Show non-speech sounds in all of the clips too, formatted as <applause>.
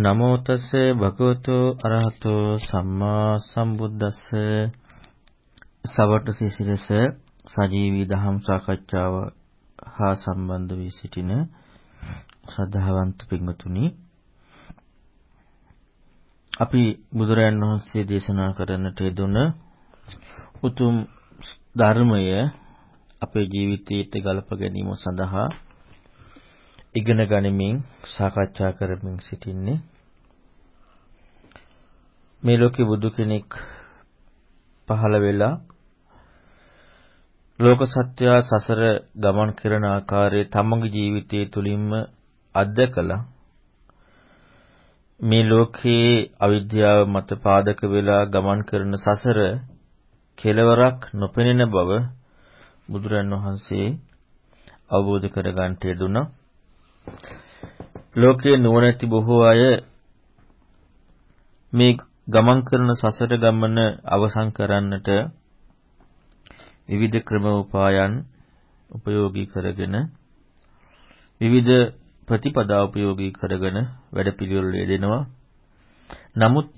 නමෝ තස් භගවතු අරහතෝ සම්මා සම්බුද්දස්ස. සවර්ත සිසිලස සජීවී දහම් සාකච්ඡාව හා සම්බන්ධ වී සිටින ශ්‍රද්ධාවන්ත පින්වතුනි අපි බුදුරයන් වහන්සේ දේශනා කරන්නට යෙදුන උතුම් ධර්මය අපේ ජීවිතයට ගලප ගැනීම සඳහා ඉගෙන ගනිමින් සාකච්ඡා කරමින් සිටින්නේ මේ ලෝකේ බුදු කෙනෙක් පහළ වෙලා ලෝක සත්‍ය සසර ගමන් කරන ආකාරය තමගේ ජීවිතය තුළින්ම අත්දකලා මේ ලෝකයේ අවිද්‍යාව මත පාදක වෙලා ගමන් කරන සසර කෙලවරක් නොපෙනෙන බව බුදුරන් වහන්සේ අවබෝධ කරගන්නට යෙදුණා. ලෝකයේ නුවණැති බොහෝ අය මේ ගමන් කරන සසර ගමන අවසන් කරන්නට විවිධ ක්‍රම උපායන් උපයෝගී කරගෙන විවිධ ප්‍රතිපදා උපයෝගී කරගෙන වැඩපිළිවෙළ යෙදෙනවා. නමුත්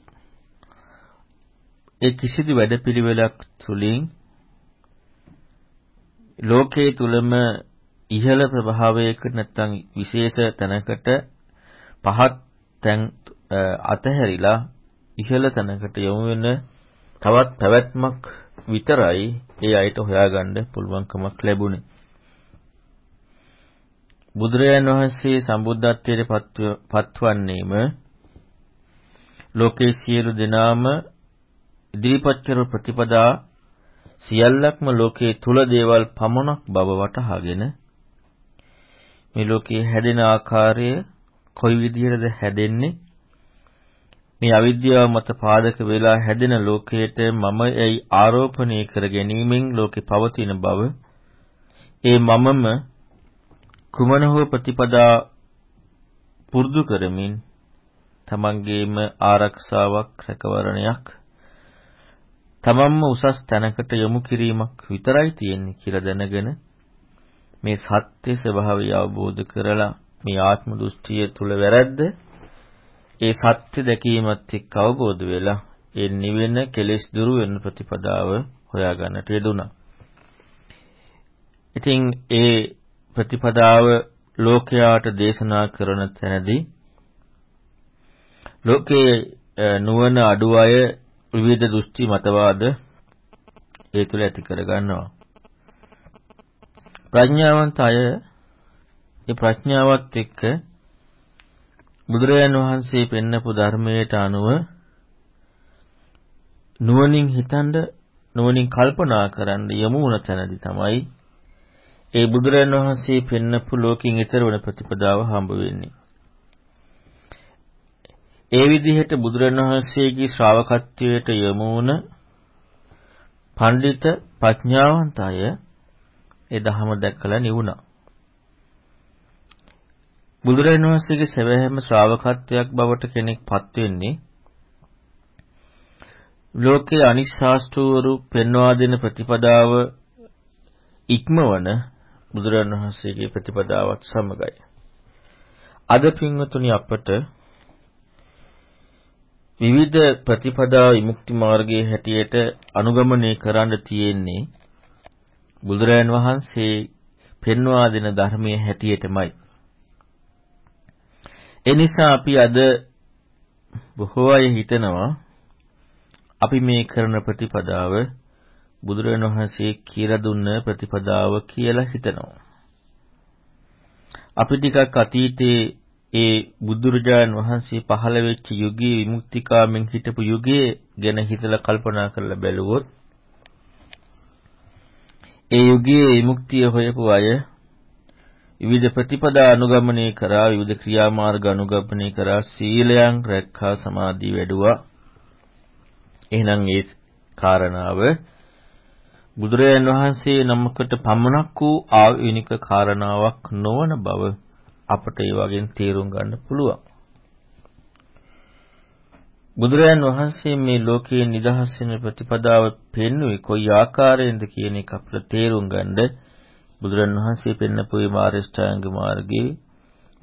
ඒ කිසිදු වැඩපිළිවෙලක් තුලින් ලෝකයේ තුලම ඉහළ ප්‍රභාවයකට නැත්නම් විශේෂ තැනකට පහත් තැන් අතහැරිලා ඉහළ තැනකට යොමු වෙන තවත් පැවැත්මක් විතරයි ඒ අයට හොයාගන්න පුළුවන්කමක් ලැබුණේ. බුදුරජාණන් වහන්සේ සම්බුද්ධත්වයට පත්වන්නේම ලෝකේ සියලු දෙනාම ඉදිරිපත් කරන ප්‍රතිපදා සියල්ලක්ම ලෝකයේ තුල දේවල් පමණක් බව වටහාගෙන මේ ලෝකයේ හැදෙන ආකාරය කොයි විදිහටද හැදෙන්නේ මේ අවිද්‍යාව මත පාදක වෙලා හැදෙන ලෝකයට මම එයි ආරෝපණය කර ගැනීමෙන් ලෝකේ පවතින බව. ඒ මමම කුමන හෝ ප්‍රතිපදා පුරුදු කරමින් තමන්ගේම ආරක්ෂාවක් රැකවරණයක් තමන්ම උසස් තැනකට යොමු කිරීමක් විතරයි තියෙන්නේ කියලා දැනගෙන මේ සත්‍ය ස්වභාවය අවබෝධ කරලා මේ ආත්ම දෘෂ්ටිය තුල වැරද්ද ඒ සත්‍ය දැකීමත් එක්ක අවබෝධ වෙලා ඒ නිවෙන කෙලෙස් දුරු වෙන ප්‍රතිපදාව හොයාගන්නට යෙදුණා. ඉතින් ඒ ප්‍රතිපදාව ලෝකයාට දේශනා කරන තැනදී ලෝකයේ නුවණ අඩු අය විවිධ දෘෂ්ටි මතවාද ඒ තුල ඇති කර ගන්නවා. ප්‍රඥාවන්ත අය ඒ ප්‍රඥාවත් එක්ක බුදුරජාන් වහන්සේ පෙන්නපු ධර්මයට අනුව නුවණින් හිතනද නුවණින් කල්පනා කරන්න යමු වුණ තැනදී තමයි ඒ බුදුරජාන් වහන්සේ පෙන්නපු ලෝකෙන් ඈතර වන ප්‍රතිපදාව හම්බ වෙන්නේ. ඒ විදිහට බුදුරජාන් වහන්සේගේ ශ්‍රාවකත්වයට යොමු වුණ පඬිත ප්‍රඥාවන්ත අය ඒ ධහම දැක්කලා නිවුණා. බුදුරජාණන් වහන්සේගේ සැබෑම ශ්‍රාවකත්වයක් බවට කෙනෙක්පත් වෙන්නේ ලෝකයේ අනිශාස්ත්‍රවරු පෙන්වා දෙන ප්‍රතිපදාව ඉක්මවන බුදුරජාණන් වහන්සේගේ ප්‍රතිපදාවත් සමගයි. අද පින්වතුනි අපට විවිධ ප්‍රතිපදා විමුක්ති මාර්ගයේ හැටියට අනුගමනය කරන්න තියෙන්නේ බුදුරයන් වහන්සේ පෙන්වා දෙන ධර්මයේ හැටියටමයි. ඒ නිසා අපි අද බොහෝ අය හිතනවා අපි මේ කරන ප්‍රතිපදාව බුදුරජාණන් වහන්සේ කියලා දුන්න ප්‍රතිපදාව කියලා හිතනවා. අපි ටිකක් අතීතයේ ඒ බුදුරජාණන් වහන්සේ පහළ වෙච්ච යුගයේ විමුක්තිකාමෙන් හිටපු යුගයේ ගැන හිතලා කල්පනා කරලා බැලුවොත් ඒ යුගයේ විමුක්තිය හොයපු අය විවිධ ප්‍රතිපදා අනුගමනය කරා විවිධ ක්‍රියාමාර්ග අනුගමනය කරා සීලයන් රැක්කා සමාධි වැඩුවා එහෙනම් ඒ කාරණාව බුදුරජාණන් වහන්සේ නමකට පමණක් වූ ආවිනික කාරණාවක් නොවන බව අපට ඒ වගේ තේරුම් ගන්න පුළුවන්. බුදුරජාන් වහන්සේ මේ ලෝකයේ නිදහස් වෙන ප්‍රතිපදාව පෙන්වුවේ කොයි ආකාරයෙන්ද කියන එක අපිට තේරුම් ගන්න බුදුරජාන් වහන්සේ පෙන්වපු මේ මාර්ගස්ථාංග මාර්ගයේ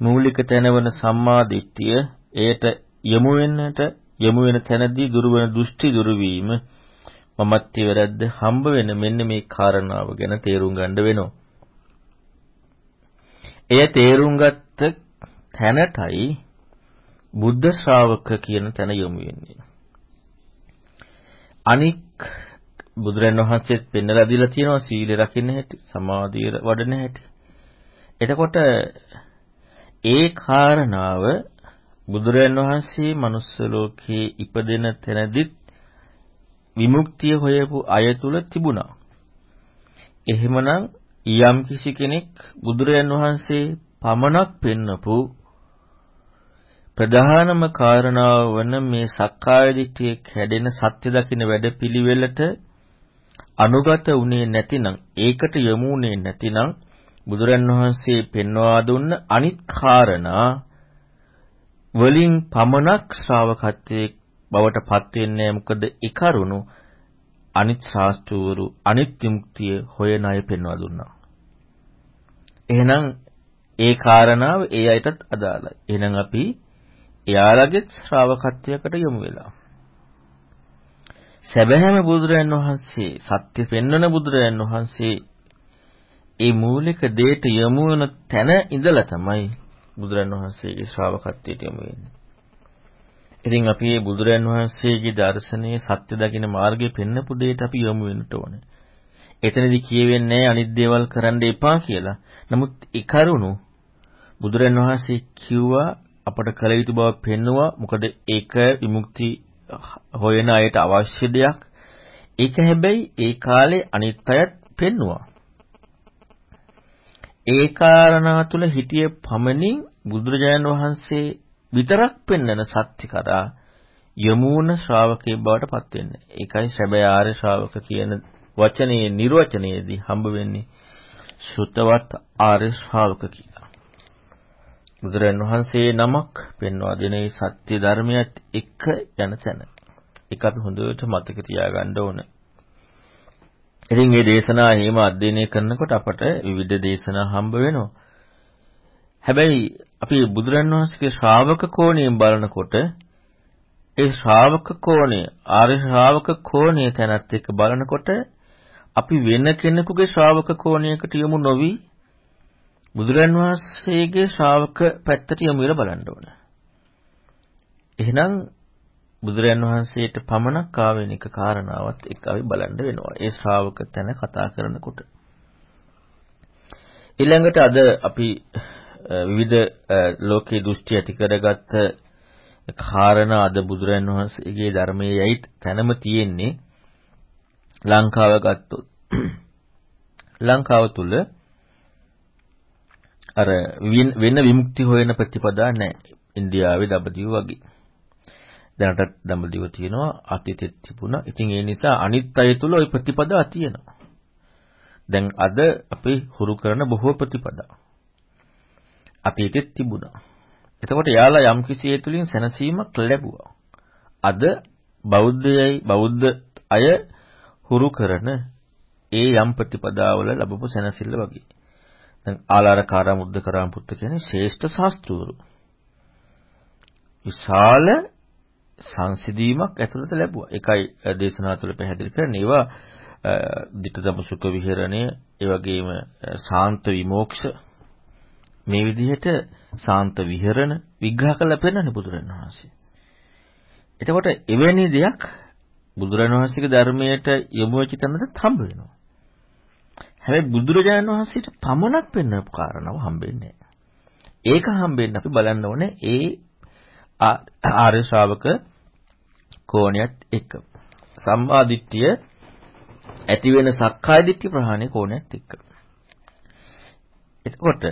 මූලික තැනවන සම්මා දිට්ඨිය එයට යමු වෙන්නට යමු වෙන තැනදී දුරු වෙන දෘෂ්ටි දුරු වීම මමත්ය වැරද්ද හම්බ වෙන මෙන්න මේ කාරණාව ගැන තේරුම් ගන්න වෙනවා. එය තේරුම් ගත්ත තැනටයි බුද්ධ ශ්‍රාවක කියන තැන යොමු වෙන්නේ. අනික් බුදුරන් වහන්සේත් පෙන්වලා දීලා තියෙනවා සීල රකින්න හැටි, සමාධිය වඩන හැටි. එතකොට ඒ කාරණාව බුදුරන් වහන්සේ manuss ලෝකයේ ඉපදෙන තැනදිත් විමුක්තිය හොයපු අය තුල තිබුණා. එහෙමනම් යම් කිසි කෙනෙක් බුදුරයන් වහන්සේ පමණක් පෙන්නපු ප්‍රධානම කාරණාව වන මේ සක්කාය දිට්ඨිය කැඩෙන සත්‍ය දකින්න වැඩපිළිවෙලට අනුගත වුණේ නැතිනම් ඒකට යොමු වුණේ නැතිනම් බුදුරන් වහන්සේ පෙන්වා දුන්න අනිත් කාරණා වලින් පමණක් ශ්‍රාවකත්වයේ බවට පත් වෙන්නේ මොකද ඒ කරුණු අනිත් ශාස්ත්‍රවරු අනිත් විමුක්තිය හොයන අය පෙන්වා දුන්නා. එහෙනම් ඒ කාරණාව ඒ අයටත් අදාළයි. එහෙනම් අපි එයාලගේ ශ්‍රාවකත්වයකට යොමු වෙලා. සැබෑම බුදුරයන් වහන්සේ සත්‍ය පෙන්වන බුදුරයන් වහන්සේ ඒ මූලික දෙයට යොමු වන තැන ඉඳලා තමයි බුදුරන් වහන්සේගේ ශ්‍රාවකත්වයට යොමු වෙන්නේ. ඉතින් අපි මේ බුදුරන් වහන්සේගේ දර්ශනයේ සත්‍ය දකින මාර්ගය පෙන්වපු දෙයට අපි යොමු වෙන්න ඕනේ. එතනදී කියවෙන්නේ අනිත් දේවල් කරන්න එපා කියලා. නමුත් ඒ කරුණු බුදුරන් වහන්සේ කිව්වා අපට කළ යුතු බව පෙන්නවා. මොකද ඒක විමුක්ති හොයන අයට අවශ්‍ය දෙයක්. ඒක හැබැයි ඒ කාලේ අනිත් අයත් පෙන්නවා. ඒ කාරණා තුල හිටිය පමණින් බුදුරජාණන් වහන්සේ විතරක් පෙන්වන සත්‍ය කරා යමුණ ශ්‍රාවකේ බවට පත් වෙන්නේ. ඒකයි සැබෑ ආර්ය ශ්‍රාවක කියන වචනේ නිර්වචනයේදී හම්බ වෙන්නේ සුතවත් ආර්ය ශ්‍රාවක කියලා. බුදුරන් වහන්සේ නමක් පෙන්වා දෙන සත්‍ය ධර්මයත් එක යන තැන. ඒක අපි හොඳට මතක තියාගන්න ඕන. ඉතින් මේ දේශනා එහෙම අධ්‍යයනය කරනකොට අපට විවිධ දේශනා හම්බ වෙනවා. හැබැයි අපි බුදුරන් වහන්සේගේ ශ්‍රාවක කෝණයෙන් බලනකොට ඒ ශ්‍රාවක කෝණය ආර්ය ශ්‍රාවක කෝණය තැනත් එක්ක බලනකොට අපි වෙන කෙනෙකුගේ ශ්‍රාවක කෝණයකට යමු නොවි බුදුරන් වහන්සේගේ ශ්‍රාවක පැත්තට යමු කියලා බලන්න ඕන. එහෙනම් බුදුරන් වහන්සේට පමණක් ආවෙනික කාරණාවත් එක්ක අපි බලන්න වෙනවා. ඒ ශ්‍රාවක තැන කතා කරනකොට. ඊළඟට අද අපි විවිධ ලෝකේ දෘෂ්ටි ඇති කරගත්ත කාරණා අද බුදුරන් වහන්සේගේ ධර්මයේ යයි තැනම තියෙන්නේ ලංකාව ගත්තොත් ලංකාව තුල අර වෙන විමුක්ති හොයන ප්‍රතිපදා නැහැ ඉන්දියාවේ දඹදිව වගේ දැනටත් දඹදිව තියෙනවා අතීතෙත් තිබුණා ඉතින් ඒ නිසා අනිත් අය තුල ওই ප්‍රතිපදා තියෙනවා දැන් අද අපි හුරු කරන බොහෝ ප්‍රතිපදා අතීතෙත් තිබුණා. එතකොට යාලා යම්කිසි ඒ තුලින් සැනසීමක් ලැබුවා. අද බෞද්ධයයි බෞද්ධ අය හුරු කරන ඒ යම් ප්‍රතිපදාවල ලැබපු සැනසෙල්ල වගේ. දැන් ආලාරකාරා මුද්දකරාම පුත්ත කියන්නේ ශ්‍රේෂ්ඨ ශාස්ත්‍රවරු. විශාල සංසිඳීමක් ඇතුළත ලැබුවා. ඒකයි දේශනා තුළ පැහැදිලි කරන්නේ. ඒවා ditthදම සුඛ විහරණය, ඒ වගේම සාන්ත විමෝක්ෂ මේ විදිහට සාන්ත විහරණ විග්‍රහ කරලා පෙන්නන්නේ බුදුරණවහන්සේ. එතකොට එවැනි දෙයක් බුදුරණවහන්සේගේ ධර්මයට යොමු වෙච්ච තැනට හම්බ වෙනවා. හැබැයි බුදුරජාණන් වහන්සේට පමණක් පෙන්වපු කාරණාව හම්බෙන්නේ ඒක හම්බෙන්න අපි බලන්න ඕනේ ඒ ආර්ය ශ්‍රාවක කෝණයත් එක්ක. සම්මා දිට්ඨිය ඇති වෙන සක්කාය දිට්ඨි ප්‍රහාණය කෝණයත් එක්ක. එතකොට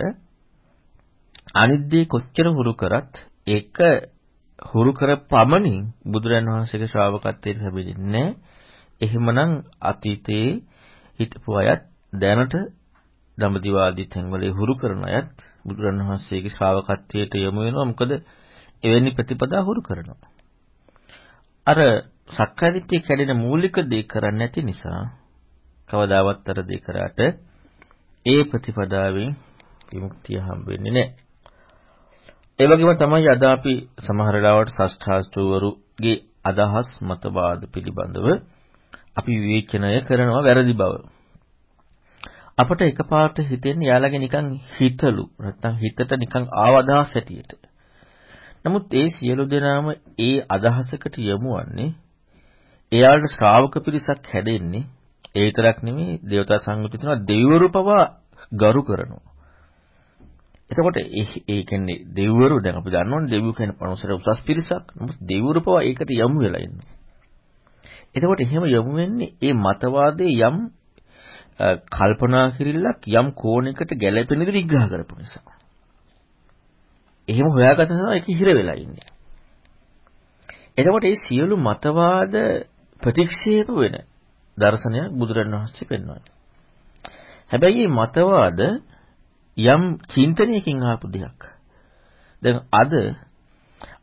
අනිද්දේ කොච්චර හුරු කරත් ඒක හුරු කර පමණින් බුදුරන් වහන්සේගේ ශ්‍රාවකත්වයට ලැබෙන්නේ එහෙමනම් අතීතයේ හිටපු අයත් දැනට දඹදිවාදී තැන්වල හුරු කරන අයත් බුදුරන් වහන්සේගේ ශ්‍රාවකත්වයට යොමු වෙනවා. මොකද එවැනි ප්‍රතිපදා හුරු කරනවා. අර සක්කායදිට්ඨිය කැඩෙන මූලික දේ කරන්නේ නැති නිසා කවදාවත් අර දේ කරාට ඒ ප්‍රතිපදාවෙන් විමුක්තිය හම්බ වෙන්නේ නැහැ. ඒ වගේම තමයි අද අපි සමහර වෙලාවට ෂෂ්ඨාස්ත්‍රවරුගේ අදහස් මතවාද පිළිබඳව අපි විවේචනය කරනවා වැරදි බව. අපට එකපාරට හිතෙන්නේ යාළගේ නිකන් හිතලු නැත්තම් හිතට නිකන් ආවදාස් හැටියට. නමුත් ඒ සියලු දෙනාම ඒ අදහසකට යමු වන්නේ එයාට ශ්‍රාවක පිරිසක් හැදෙන්නේ ඒ විතරක් නෙමෙයි දේවතා සංගුතිය තුන දෙවිවරු පවා ගරු කරනවා. එතකොට ඒ කියන්නේ දෙවිවරු දැන් අපි දන්නවනේ දෙවියෝ කියන පණුසර උසස් පිරිසක්. නමුත් දෙවිවරු පවා ඒකට යමු වෙලා ඉන්නවා. එතකොට එහෙම යමු වෙන්නේ ඒ මතවාදයේ යම් කල්පනා කිරිල්ලක් යම් කෝණයකට ගැළපෙන විදිහට විග්‍රහ කරපු නිසා. එහෙම හොයාගත්ත නිසා ඒක හිර වෙලා ඉන්නේ. එතකොට මේ සියලු මතවාද ප්‍රතික්ෂේප වෙන දර්ශනයක් බුදුරණවහන්සේ පෙන්වනවා. හැබැයි මේ මතවාද යම් චින්තනයකින් ආපු දෙයක්. දැන් අද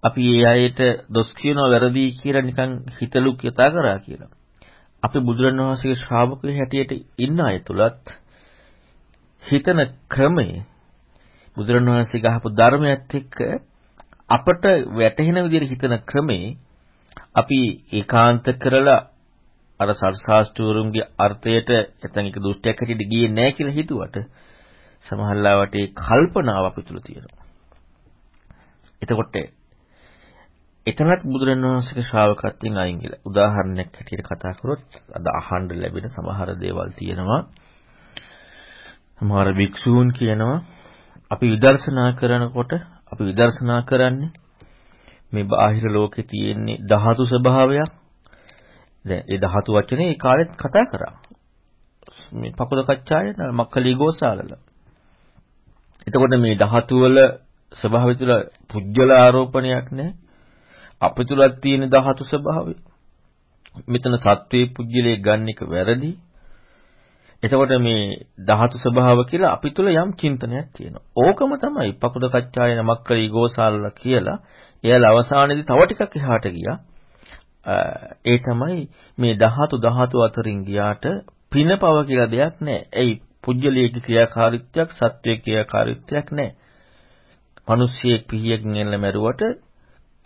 අපි ඒ අයට දොස් කියනවා වැරදි කියලා නිකන් හිතලු කතා කරා කියලා. අපි බුදුරණවහන්සේගේ ශ්‍රාවකයෝ හැටියට ඉන්න අය තුලත් හිතන ක්‍රමය බුදුරණවහන්සේ ගහපු ධර්මයත් එක්ක අපට වැටහෙන විදිහට හිතන ක්‍රමේ අපි ඒකාන්ත කරලා අර සර්ශාස්ත්‍රවරුන්ගේ අර්ථයට නැත්නම් ඒක දෘෂ්ටියක් හැටියට ගියේ නැහැ කියලා හිතුවට සමහරවිට ඒ කල්පනාව අපි තුල තියෙනවා. එතකොට එතනත් බුදුරණවහන්සේගේ ශ්‍රාවකත්වයෙන් අයින් ගිලා. උදාහරණයක් හැටියට කතා කරොත් අද අහන්න ලැබෙන සමහර දේවල් තියෙනවා. සමහර භික්ෂූන් කියනවා අපි විදර්ශනා කරනකොට අපි විදර්ශනා කරන්නේ මේ බාහිර ලෝකේ තියෙන්නේ ධාතු ස්වභාවයක්. දැන් ඒ ධාතු වචනේ ඒ කාලෙත් කතා කරා. මේ පකුද කච්චාය මක්කලි ගෝසාලල. එතකොට මේ ධාතු වල ස්වභාවය තුළ පුජ්‍යල ආරෝපණයක් නැහැ. අප තුලත් තියෙන ධාතු ස්වභාවය. මෙතන සත්වයේ පුජ්‍යලේ ගන්න එක වැරදි. එතකොට මේ ධාතු ස්වභාව කියලා අපි තුල යම් චින්තනයක් තියෙනවා. ඕකම තමයි පකුද කච්චායන මක්කලි ගෝසාලලා කියලා. එයාලා අවසානයේදී තව ටිකක් එහාට ගියා. ඒ තමයි මේ ධාතු ධාතු අතරින් ගියාට පිනපව කියලා දෙයක් නැහැ. එයි පුජ්‍යලයේ ක්‍රියාකාරීත්වයක් සත්වයේ ක්‍රියාකාරීත්වයක් නැහැ. මිනිස්සෙක් පිහියකින් එල්ල මැරුවට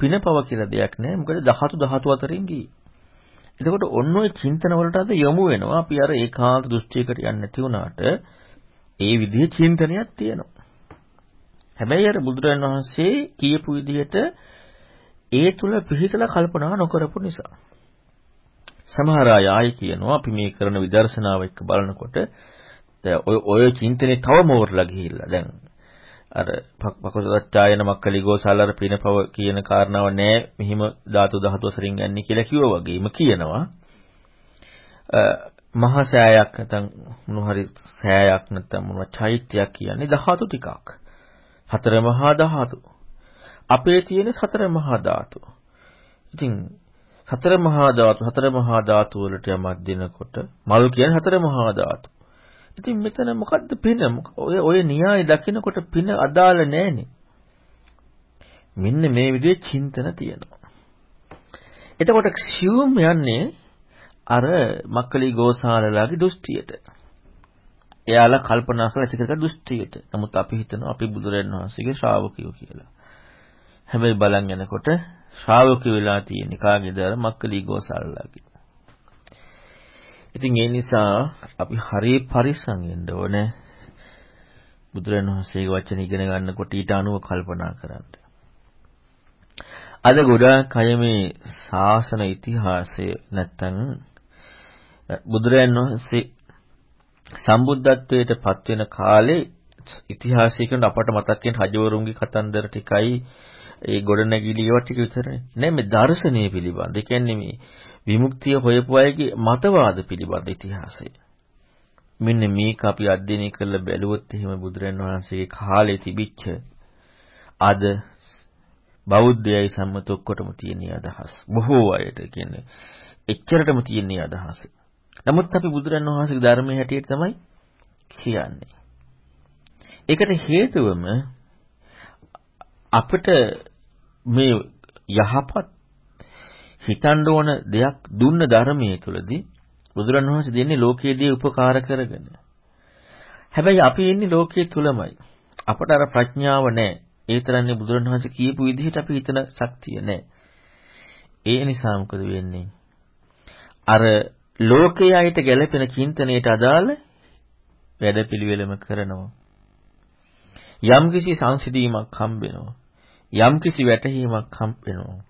පිනපව කියලා දෙයක් නැහැ. මොකද ධාතු ධාතු අතරින් ගියේ. එතකොට ඔන්න ඔය චින්තන වලට අද යොමු වෙනවා. අපි අර ඒකාන්ත දෘෂ්ටියකට යන්නේ නැති වුණාට ඒ විදිහේ චින්තනයක් තියෙනවා. හැබැයි අර බුදුරජාණන් වහන්සේ කියපු විදිහට ඒ තුල පිළිතලා කල්පනා නොකරපු නිසා. සමහර අය ආයි කියනවා අපි මේ කරන විදර්ශනාව එක්ක බලනකොට ඔය ඔය චින්තනේ තව මෝරලා ගිහිල්ලා දැන් අර පකසත්චායන මක්කලි ගෝසාලර පිනපව කියන කාරණාව නෑ. මෙහිම ධාතු ධාතු වසරින් යන්නේ කියලා කිව්වා වගේම කියනවා. මහා සෑයක් නැත්නම් මොන හරි සෑයක් නැත්නම් මොන චෛත්‍යයක් කියන්නේ ධාතු ටිකක්. හතර මහා ධාතු. අපේ තියෙන සතර මහා ධාතු. ඉතින් හතර මහා ධාතු හතර මහා ධාතු වලට යමක් දෙනකොට මල් කියන්නේ හතර මහා ධාතු. ඉතින් මෙතන මොකද්ද පින? ඔය ඔය න්‍යාය දකිනකොට පින අදාළ නැහනේ. මෙන්න මේ විදිහේ චින්තන තියෙනවා. එතකොට සියුම් යන්නේ අර මක්කලි ගෝසාලලාගේ දෘෂ්ටියට. එයාලා කල්පනා කරලා ඇති කරගත් දෘෂ්ටියට. නමුත් අපි හිතනවා අපි බුදුරජාණන් වහන්සේගේ ශ්‍රාවකයෝ කියලා. හැබැයි බලන් යනකොට ශ්‍රාවකයෝ වෙලා තියෙන්නේ කාගේද? මක්කලි ගෝසාලලාගේ. ඉතින් ඒ නිසා අපි හරිය පරිස්සම් වෙන්න ඕනේ. බුදුරණවහන්සේගේ වචන ඉගෙන ගන්නකොට ඊට අනුව කල්පනා කරන්න. අද ගොඩාක් අය මේ ශාසන ඉතිහාසය නැත්තම් බුදුරණවහන්සේ සම්බුද්ධත්වයට පත් වෙන කාලේ ඉතිහාසය කියන අපට මතක් වෙන රජවරුන්ගේ කතන්දර ටිකයි ඒ ගොඩනැගිලි ඒවා ටික විතරනේ. නෑ මේ දර්ශනීය පිළිබඳ. ඒ කියන්නේ මේ විමුක්තිය හොයපු අයගේ මතවාද පිළිබඳ ඉතිහාසය. මෙන්න මේක අපි අධ්‍යයනය කරලා බැලුවොත් එහෙම බුදුරන් වහන්සේගේ කාලේ තිබිච්ච අද බෞද්ධයයි සම්මත ඔක්කොටම තියෙන අදහස්. බොහෝ අයට කියන්නේ එච්චරටම තියෙන අදහස. නමුත් අපි බුදුරන් වහන්සේගේ ධර්මයේ හැටියට තමයි කියන්නේ. ඒකට හේතුවම අපිට මේ යහපත් හිතන්න ඕන දෙයක් දුන්න ධර්මයේ තුලදී බුදුරණවහන්සේ දෙන්නේ ලෝකයේදී උපකාර කරගෙන. හැබැයි අපි ඉන්නේ ලෝකයේ තුලමයි. අපට අර ප්‍රඥාව නැහැ. ඒ තරන්නේ බුදුරණවහන්සේ කියපු විදිහට අපි හිතන ශක්තිය නැහැ. ඒ නිසා මොකද වෙන්නේ? අර ලෝකයයිට ගැළපෙන චින්තනයට අදාළ වැඩපිළිවෙලම කරනවා. යම්කිසි සංසිඳීමක් හම්බ වෙනවා. යම්කිසි වැටහීමක් හම්බ වෙනවා.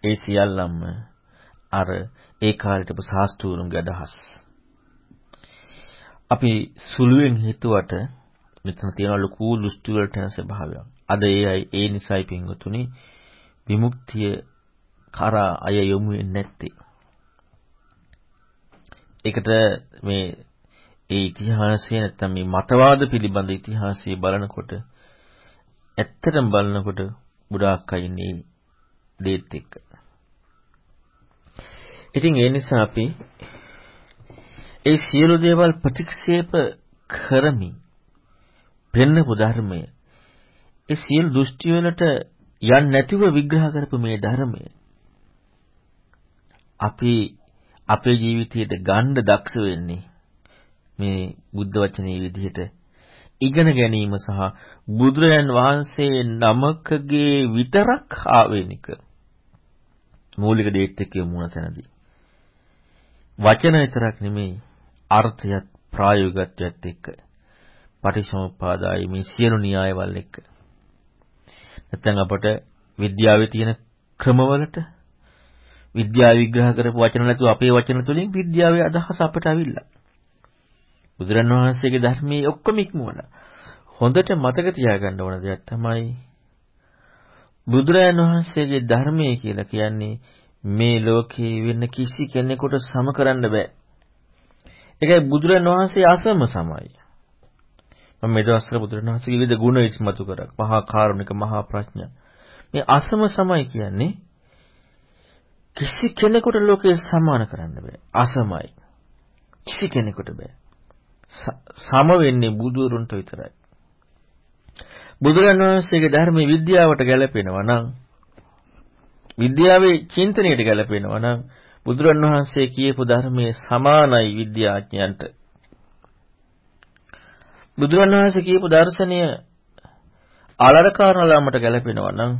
ඒ සියල්ලම අර ඒ කාලේට සාස්ත්‍රූරුන්ගේ අදහස්. අපි සුළුවෙන් හිතුවට මෙතන තියෙන ලොකු දෘෂ්ටි වලට යන ස්වභාවයක්. අද ඒ ඒ නිසයි පින්වතුනි විමුක්තිය කරා අය යොමු වෙන්නේ නැත්තේ. ඒකට මේ ඒ ඉතිහාසය නැත්තම් මේ මතවාද පිළිබඳ ඉතිහාසය බලනකොට ඇත්තටම බලනකොට ගොඩාක් අය ඉන්නේ දේත් එක්ක. ඉතින් ඒ නිසා අපි ඒ සියලු දේවල් ප්‍රතික්ෂේප කරමින් පෙන්නපු ධර්මය ඒ සියලු දෘෂ්ටි වලට යන්නේ නැතිව විග්‍රහ කරපු මේ ධර්මය අපි අපේ ජීවිතයට ගන්න දක්ෂ වෙන්නේ මේ බුද්ධ වචනේ විදිහට ඉගෙන ගැනීම සහ බුදුරයන් වහන්සේ නමකගේ විතරක් ආවේනික මූලික දේත් එක්ක යමුන තැනදී වචන විතරක් නෙමෙයි අර්ථයත් ප්‍රායෝගිකත්වයත් එක්ක පටිච්චසමුප්පාදායි මේ සියලු න්‍යායවල එක්ක නැත්නම් අපට විද්‍යාවේ තියෙන ක්‍රමවලට විද්‍යාව විග්‍රහ කරපු වචන නැතුව අපේ වචන තුලින් විද්‍යාවේ අදහස අපට අවිල්ලා. බුදුරන් වහන්සේගේ ධර්මයේ ඔක්කොම ඉක්මවලා. හොඳට මතක තියාගන්න ඕන දෙයක් තමයි බුදුරන් වහන්සේගේ ධර්මයේ කියලා කියන්නේ මේ ලෝකේ වෙන කිසි කෙනෙකුට සම කරන්න බෑ. ඒකයි බුදුරන් වහන්සේ අසම සමයි. මම මේ දවස්වල බුදුරන් වහන්සේගේ විවිධ ගුණ ඉස්මතු කරක්. මහා කාරුණික මහා ප්‍රඥා. මේ අසම සමයි කියන්නේ කිසි කෙනෙකුට ලෝකේ සමාන කරන්න බෑ. අසමයි. කිසි කෙනෙකුට බෑ. සම වෙන්නේ බුදුරුන්ට විතරයි. බුදුරන් වහන්සේගේ ධර්මයේ විද්‍යාවට ගැලපෙනවා නම් විද්‍යාවේ චින්තනයට ගැලපෙනවා නම් බුදුරන් වහන්සේ කියපු ධර්මයේ සමානයි විද්‍යාඥයන්ට. බුදුරන් වහන්සේ කියපු දර්ශනය ආලරකාරණලාමට ගැලපෙනවා නම්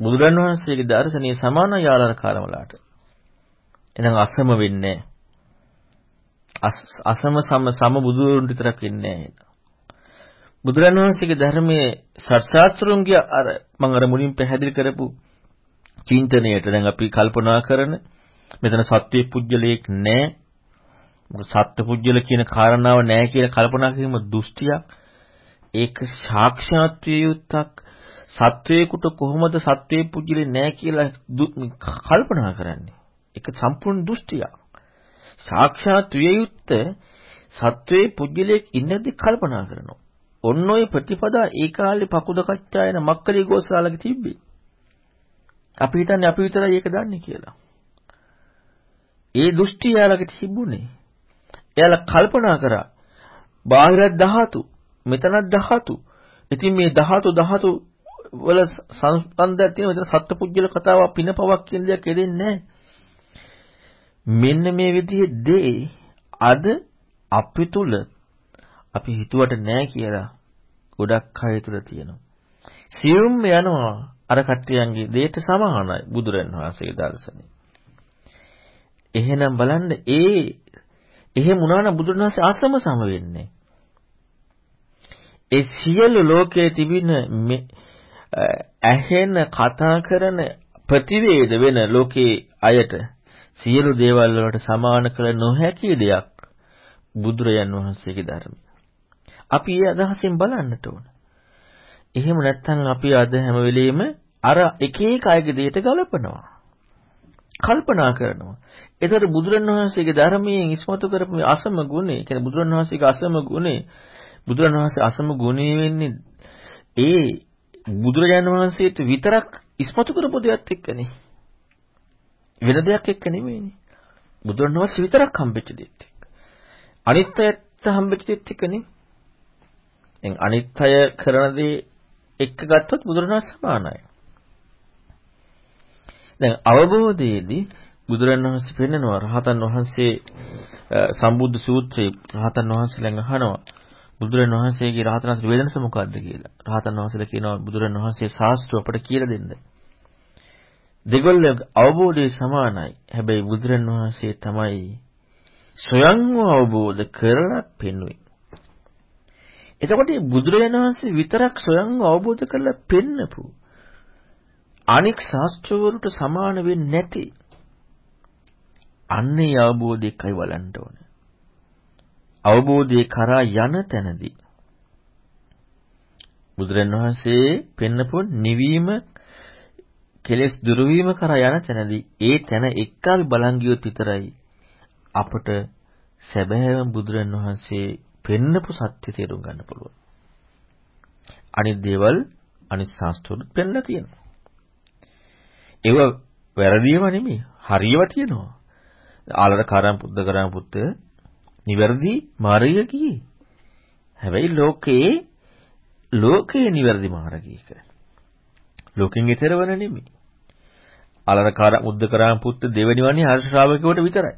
බුදුරන් වහන්සේගේ දර්ශනීය සමාන යාලන කාලවලට. එහෙනම් අසම වෙන්නේ අසම සම සම බුදුරුන් විතරක් ඉන්නේ නැහැ. බුදුරන් වහන්සේගේ ධර්මයේ සත්‍යාස්ත්‍රුන්ගේ අර මම අර මුලින් පැහැදිලි කරපු චින්තනයට දැන් අපි කල්පනා කරන මෙතන සත්වයේ පුජ්‍යලයක් නැහැ. සත්ත්ව පුජ්‍යල කියන කාරණාව නැහැ කියලා කල්පනා කිරීම දෘෂ්ටියක්. ඒක සාක්ෂාත් විය යුත්තක් සත්වයකට කොහොමද සත්වයේ පුජ්‍යලේ නැහැ කියලා කල්පනා කරන්නේ? ඒක සම්පූර්ණ දෘෂ්ටියක්. සාක්ෂාත් විය යුත්තේ සත්වයේ පුජ්‍යලයක් ඉන්නේදී කල්පනා කරනවා. ඔන්න ඔය ප්‍රතිපදා ඒ කාලේ පකුද කච්චායන මක්කලි ගෝසාලගේ තිබ්බේ. අපි හිතන්නේ අපි විතරයි ඒක දන්නේ කියලා. ඒ දෘෂ්ටි යාලකට තිබුණේ. එයාලා කල්පනා කරා බාහිර ධාතු මෙතනත් ධාතු. ඉතින් මේ ධාතු ධාතු වල සම්බන්ධයක් තියෙන මෙතන සත්පුජ්‍යල කතාවක් පිනපවක් කියන දෙයක් එදෙන්නේ මෙන්න මේ විදිහේ දේ අද අපි තුල අපි හිතුවට නෑ කියලා ගොඩක් අය තුල තියෙනවා. සියුම් යනවා අර කට්ටියන්ගේ දෙයට සමානයි බුදුරන් වහන්සේගේ දර්ශනය. එහෙනම් බලන්න ඒ එහෙම වුණා නම් බුදුරන් වහන්සේ අසම සම වෙන්නේ. ඒ සියලු ලෝකයේ තිබෙන ඇහෙන කතා කරන ප්‍රතිවේද වෙන ලෝකයේ අයට සියලු දේවල් වලට සමාන කළ නොහැකි දෙයක් බුදුරයන් වහන්සේගේ ධර්මය. අපි ඒ අදහසින් බලන්නට ඕන. එහෙම නැත්නම් අපි අද හැම වෙලෙම අර එක එක අයගේ දෙයට ගලපනවා. කල්පනා කරනවා. ඒතර බුදුරන් වහන්සේගේ ධර්මයෙන් ඉස්මතු කරපු අසම ගුණේ, කියන්නේ බුදුරන් වහන්සේගේ අසම ගුණේ, බුදුරන් වහන්සේ අසම ගුණේ වෙන්නේ ඒ බුදුරජාණන් වහන්සේට විතරක් ඉස්මතු කරපු දෙයක් එක්කනේ. වෙන දෙයක් එක්ක නෙමෙයිනේ. බුදුරජාණන් වහන්සේ විතරක් හම්බෙච්ච දෙයක් එක්ක. අනිත් අයත් හම්බෙච්ච දෙයක් එක්කනේ. දැන් අනිත් අය කරන දේ එක්ක ගත්තොත් බුදුරජාණන් වහන්සේ සමානයි. දැන් අවබෝධයේදී බුදුරජාණන් වහන්සේ පෙන්නනවා රහතන් වහන්සේ සම්බුද්ධ සූත්‍රයේ රහතන් වහන්සේ ළඟ අහනවා බුදුරන් වහන්සේගේ රහතන් වහන්සේ වේදනස මොකද්ද කියලා. රහතන් වහන්සේලා කියනවා බුදුරන් වහන්සේ ශාස්ත්‍ර අපට කියලා දෙන්න. දෙගොල්ල අවබෝධය සමානයි. හැබැයි බුදුරන් වහන්සේ තමයි ස්වයංව අවබෝධ කරලා පෙන්වුවේ. එතකොට බුදුරජාණන් වහන්සේ විතරක් ස්වයංව අවබෝධ කරලා පෙන්නපු අනික් ශාස්ත්‍රවලට සමාන වෙන්නේ නැති අන්නේ අවබෝධයකයි බලන්න ඕනේ. අවබෝධයේ කරා යන තැනදී බුදුරන් වහන්සේ පෙන්නපු නිවීම කෙලෙස් දුරු වීම කරා යන තැනදී ඒ තැන එක්කල් බලන් ගියොත් විතරයි අපට සැබෑම බුදුරන් වහන්සේ පෙන්නපු සත්‍ය තේරුම් ගන්න පුළුවන්. අනිත් දේවල් අනිත් ශාස්ත්‍රවල පෙන්නලා තියෙනවා. ඒව වැරදිව නෙමෙයි හරියව තියෙනවා. ආලර කරම් පුද්ද කරම් පුත්ත නිවැරදි මාර්ගය කී. හැබැයි ලෝකේ ලෝකේ නිවැරදි මාර්ගයක. ලෝකෙන් ඈතරවන නෙමෙයි. ආලර කරම් උද්ද කරම් පුත්ත දෙවෙනි වන්නේ ආර්ය ශ්‍රාවකයෙකුට විතරයි.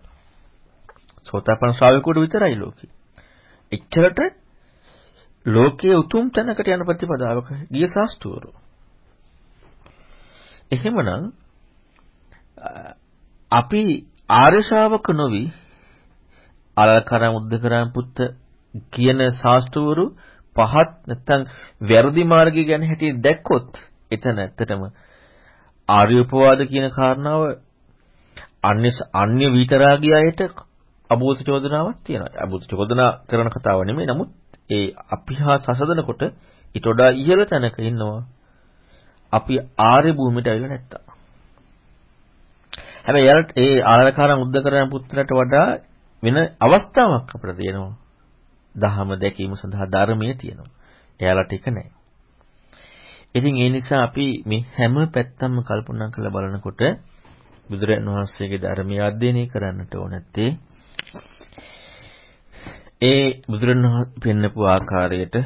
සෝතාපන්න ශ්‍රාවකයෙකුට විතරයි ලෝකේ. එච්චරට ලෝකයේ උතුම් තැනකට යන ප්‍රතිපදාවක ගිය ශාස්ත්‍රවරු. එහෙමනම් අපි ආර්ය ශ්‍රාවක නොවි අලකරම් උද්දකරම් පුත්ත කියන ශාස්ත්‍රවරු පහත් නැත්තම් වැරදි මාර්ගය ගැන හැටියට දැක්කොත් එතන ඇත්තටම ආර්ය උපවාද කියන කාරණාව අන්‍ය අන්‍ය විතරාගියයට අබෝධ චෝදනාවක් තියෙනවා. අබෝධ චෝදනා කරන කතාව නෙමෙයි. නමුත් ඒ අපි හා සසදනකොට ඊට වඩා ඉහළ තැනක ඉන්නවා. අපි ආර්ය භූමියට ඇවිල්ලා නැත්තම්. හැබැයි යාලට ඒ ආරකාරම් උද්දකරණ පුත්‍රට වඩා වෙන අවස්ථාවක් අපිට තියෙනවා. දහම දැකීම සඳහා ධර්මයේ තියෙනවා. එයාලට එක නැහැ. ඉතින් ඒ නිසා අපි මේ හැම පැත්තම කල්පනා කරලා බලනකොට බුදුරජාණන් වහන්සේගේ ධර්මය අධ්‍යයනය කරන්නට ඕන නැත්තේ ඒ බුදුරණවහන්සේ පෙන්නපු ආකාරයට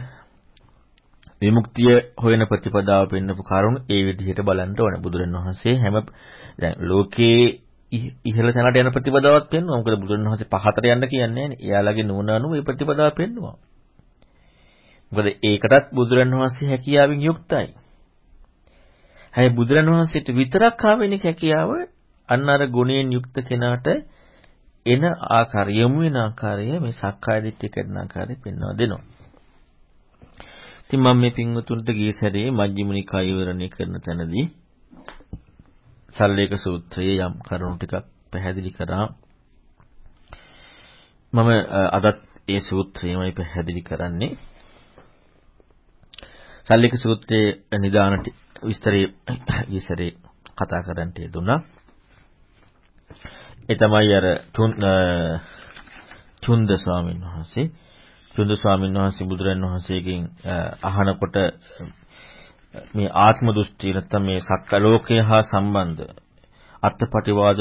විමුක්තිය හොයන ප්‍රතිපදාව පෙන්නපු කරුණු ඒ විදිහට බලන්න ඕන. බුදුරණවහන්සේ හැම දැන් ලෝකේ ඉහළ තැනට යන ප්‍රතිපදාවක් පෙන්වනවා. මොකද බුදුරණවහන්සේ පහතට යන්න කියන්නේ නැහැ. එයාලගේ නුවණ අනුව මේ ප්‍රතිපදාව පෙන්වනවා. මොකද ඒකටත් බුදුරණවහන්සේ හැකියාවෙන් යුක්තයි. හැබැයි බුදුරණවහන්සේට විතරක් ආවෙනික හැකියාව අන්න අර ගුණයෙන් යුක්ත කෙනාට එන ආකාරය යොමු වෙන ආකාරය මේ සක්කාය දිට්ඨිය කරන ආකාරය පෙන්වා දෙනවා. ඉතින් මම මේ පින්වතුන්ට ගිය සැරේ මජ්ක්‍ධිම නිකාය විවරණය කරන තැනදී සල්ලේක සූත්‍රයේ යම් කරුණු ටිකක් පැහැදිලි කරා. මම අදත් ඒ සූත්‍රයමයි පැහැදිලි කරන්නේ. සල්ලේක සූත්‍රයේ නිදාන විස්තරේ <coughs> ඊසරේ කතා කරන්නට යෙදුණා. ඒ තමයි අර චුන්ද ස්වාමීන් වහන්සේ. චුන්ද ස්වාමීන් වහන්සේ බුදුරන් වහන්සේගෙන් අහනකොට මේ ආත්ම දෘෂ්ටි නැත්නම් මේ සක්ක ලෝකය හා සම්බන්ධ අත්පටිවාද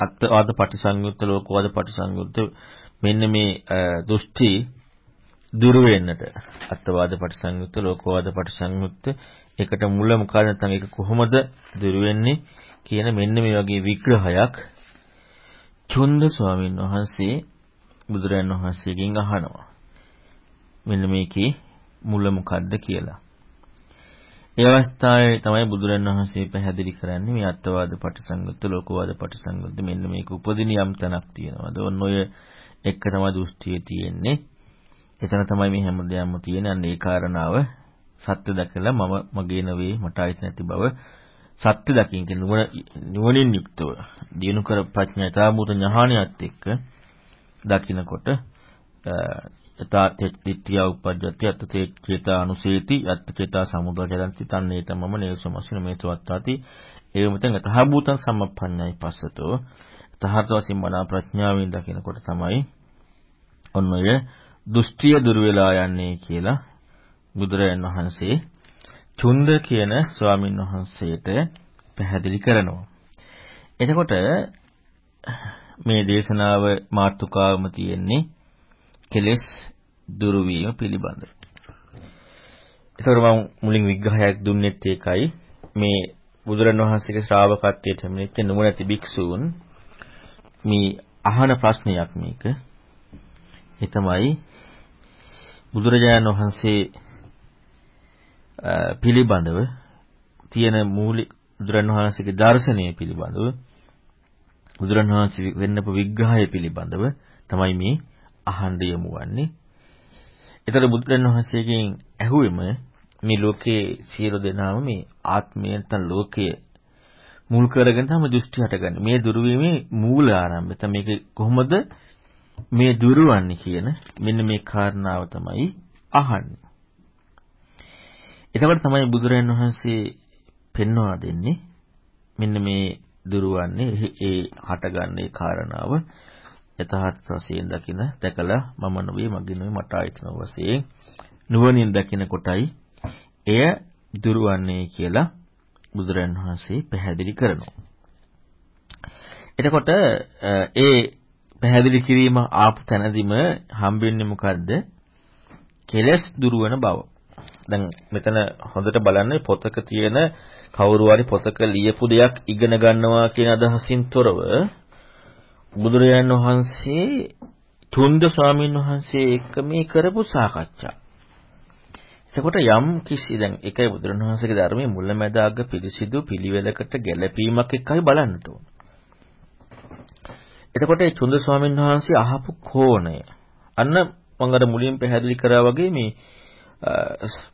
අත්වාද පටිසංයුක්ත ලෝකවාද පටිසංයුක්ත මෙන්න මේ දෘෂ්ටි දුරු වෙන්නට අත්වාද පටිසංයුක්ත ලෝකවාද පටිසංයුක්ත එකට මුල මොකක්ද නැත්නම් ඒක කොහොමද දුරු වෙන්නේ කියන මෙන්න මේ වගේ විග්‍රහයක් චුන්ද ස්වාමීන් වහන්සේ බුදුරන් වහන්සේගෙන් අහනවා. මෙන්න මේකේ මුල මොකද්ද කියලා. ඒ අවස්ථාවේ තමයි බුදුරන් වහන්සේ පැහැදිලි කරන්නේ මේ අත්වාද පටිසංගත ලෝකවාද පටිසංගත මෙන්න මේක උපදින යම් තැනක් තියෙනවාද ඔන්න ඔය එක තමයි දෘෂ්ටිය තියෙන්නේ එතන තමයි මේ හැමදේම තියෙන අන්න ඒ කාරණාව සත්‍ය දැකලා මම මගේ නෙවෙයි මට ආයිත් නැති බව සත්‍ය දකින්න නුවණ නුවණින් යුක්තව දිනු කර ප්‍රඥාතාවූත ඥාහණයත් එක්ක දකින්නකොට යතා තෙත්තිය උපජ්ජති අත්ත චේතා අනුසේති අත්ත චේතා සමුදයන්ති තන්නේ තමම නේසමස්සින මේසවත්තාති ඒ මෙතන තහබූතං සම්මප්පන්නයි පස්සතෝ. තහත වශයෙන් මනා ප්‍රඥාවෙන් දකිනකොට තමයි ඔන්න ඔය දෘෂ්ටිය දුර වෙලා යන්නේ කියලා බුදුරජාණන් වහන්සේ චුන්ද කියන ස්වාමින් වහන්සේට පැහැදිලි කරනවා. එතකොට මේ දේශනාව මාතෘකාවම තියෙන්නේ කෙලෙස් දුරු වීම පිළිබඳව. ඒතකොට මම මුලින් විග්‍රහයක් දුන්නෙත් ඒකයි මේ බුදුරණවහන්සේගේ ශ්‍රාවකත්වයට මෙච්ච නුවණැති භික්ෂූන් මේ අහන ප්‍රශ්නයක් මේක. ඒ තමයි බුදුරජාණන් වහන්සේ පිළිබඳව තියෙන මූලික බුදුරණන් වහන්සේගේ දර්ශනය පිළිබඳව බුදුරණන් වහන්සේ වෙන්නපු විග්‍රහය පිළිබඳව තමයි මේ අහන්න යමු වන්නේ. ඒතර බුදුරණන් වහන්සේගෙන් ඇහුවෙම මේ ලෝකයේ සියලු දෙනාම මේ ආත්මය නැත්නම් ලෝකය මුල් කරගෙන තමයි දෘෂ්ටි හටගන්නේ. මේ දුරවීමේ මූල ආරම්භය. තමයි මේක කොහොමද මේ දුරවන්නේ කියන මෙන්න මේ කාරණාව තමයි අහන්නේ. එතකොට තමයි බුදුරජාණන් වහන්සේ පෙන්වා දෙන්නේ මෙන්න මේ දුරවන්නේ ඒ හටගන්නේ කාරණාව යථාර්ථ වශයෙන් දකින දැකලා මම නොවේ මගේ නොවේ මට ආයතන වශයෙන් නුවණින් දකින කොටයි එය දුරවන්නේ කියලා බුදුරන් වහන්සේ පැහැදිලි කරනවා. එතකොට ඒ පැහැදිලි කිරීම ආපු තැනදීම හම්බෙන්නේ මොකද්ද? කෙලස් දුරවන බව. දැන් මෙතන හොඳට බලන්න පොතක තියෙන කවුරු හරි පොතක ලියපු දෙයක් ඉගෙන ගන්නවා කියන අදහසින් තොරව බුදුරජාණන් වහන්සේ තුන්ද ස්වාමීන් වහන්සේ එක්ක මේ කරපු සාකච්ඡා. එතකොට යම් කිසි දැන් එකයි බුදුරණවහන්සේගේ ධර්මයේ මුලැමැදාග පිළිසිදු පිළිවෙලකට ගැළපීමක් එක්කයි බලන්නට ඕන. එතකොට ඒ චුන්ද ස්වාමීන් වහන්සේ අහපු කෝණය අන්න මම අර මුලින් පැහැදිලි කරා වගේ මේ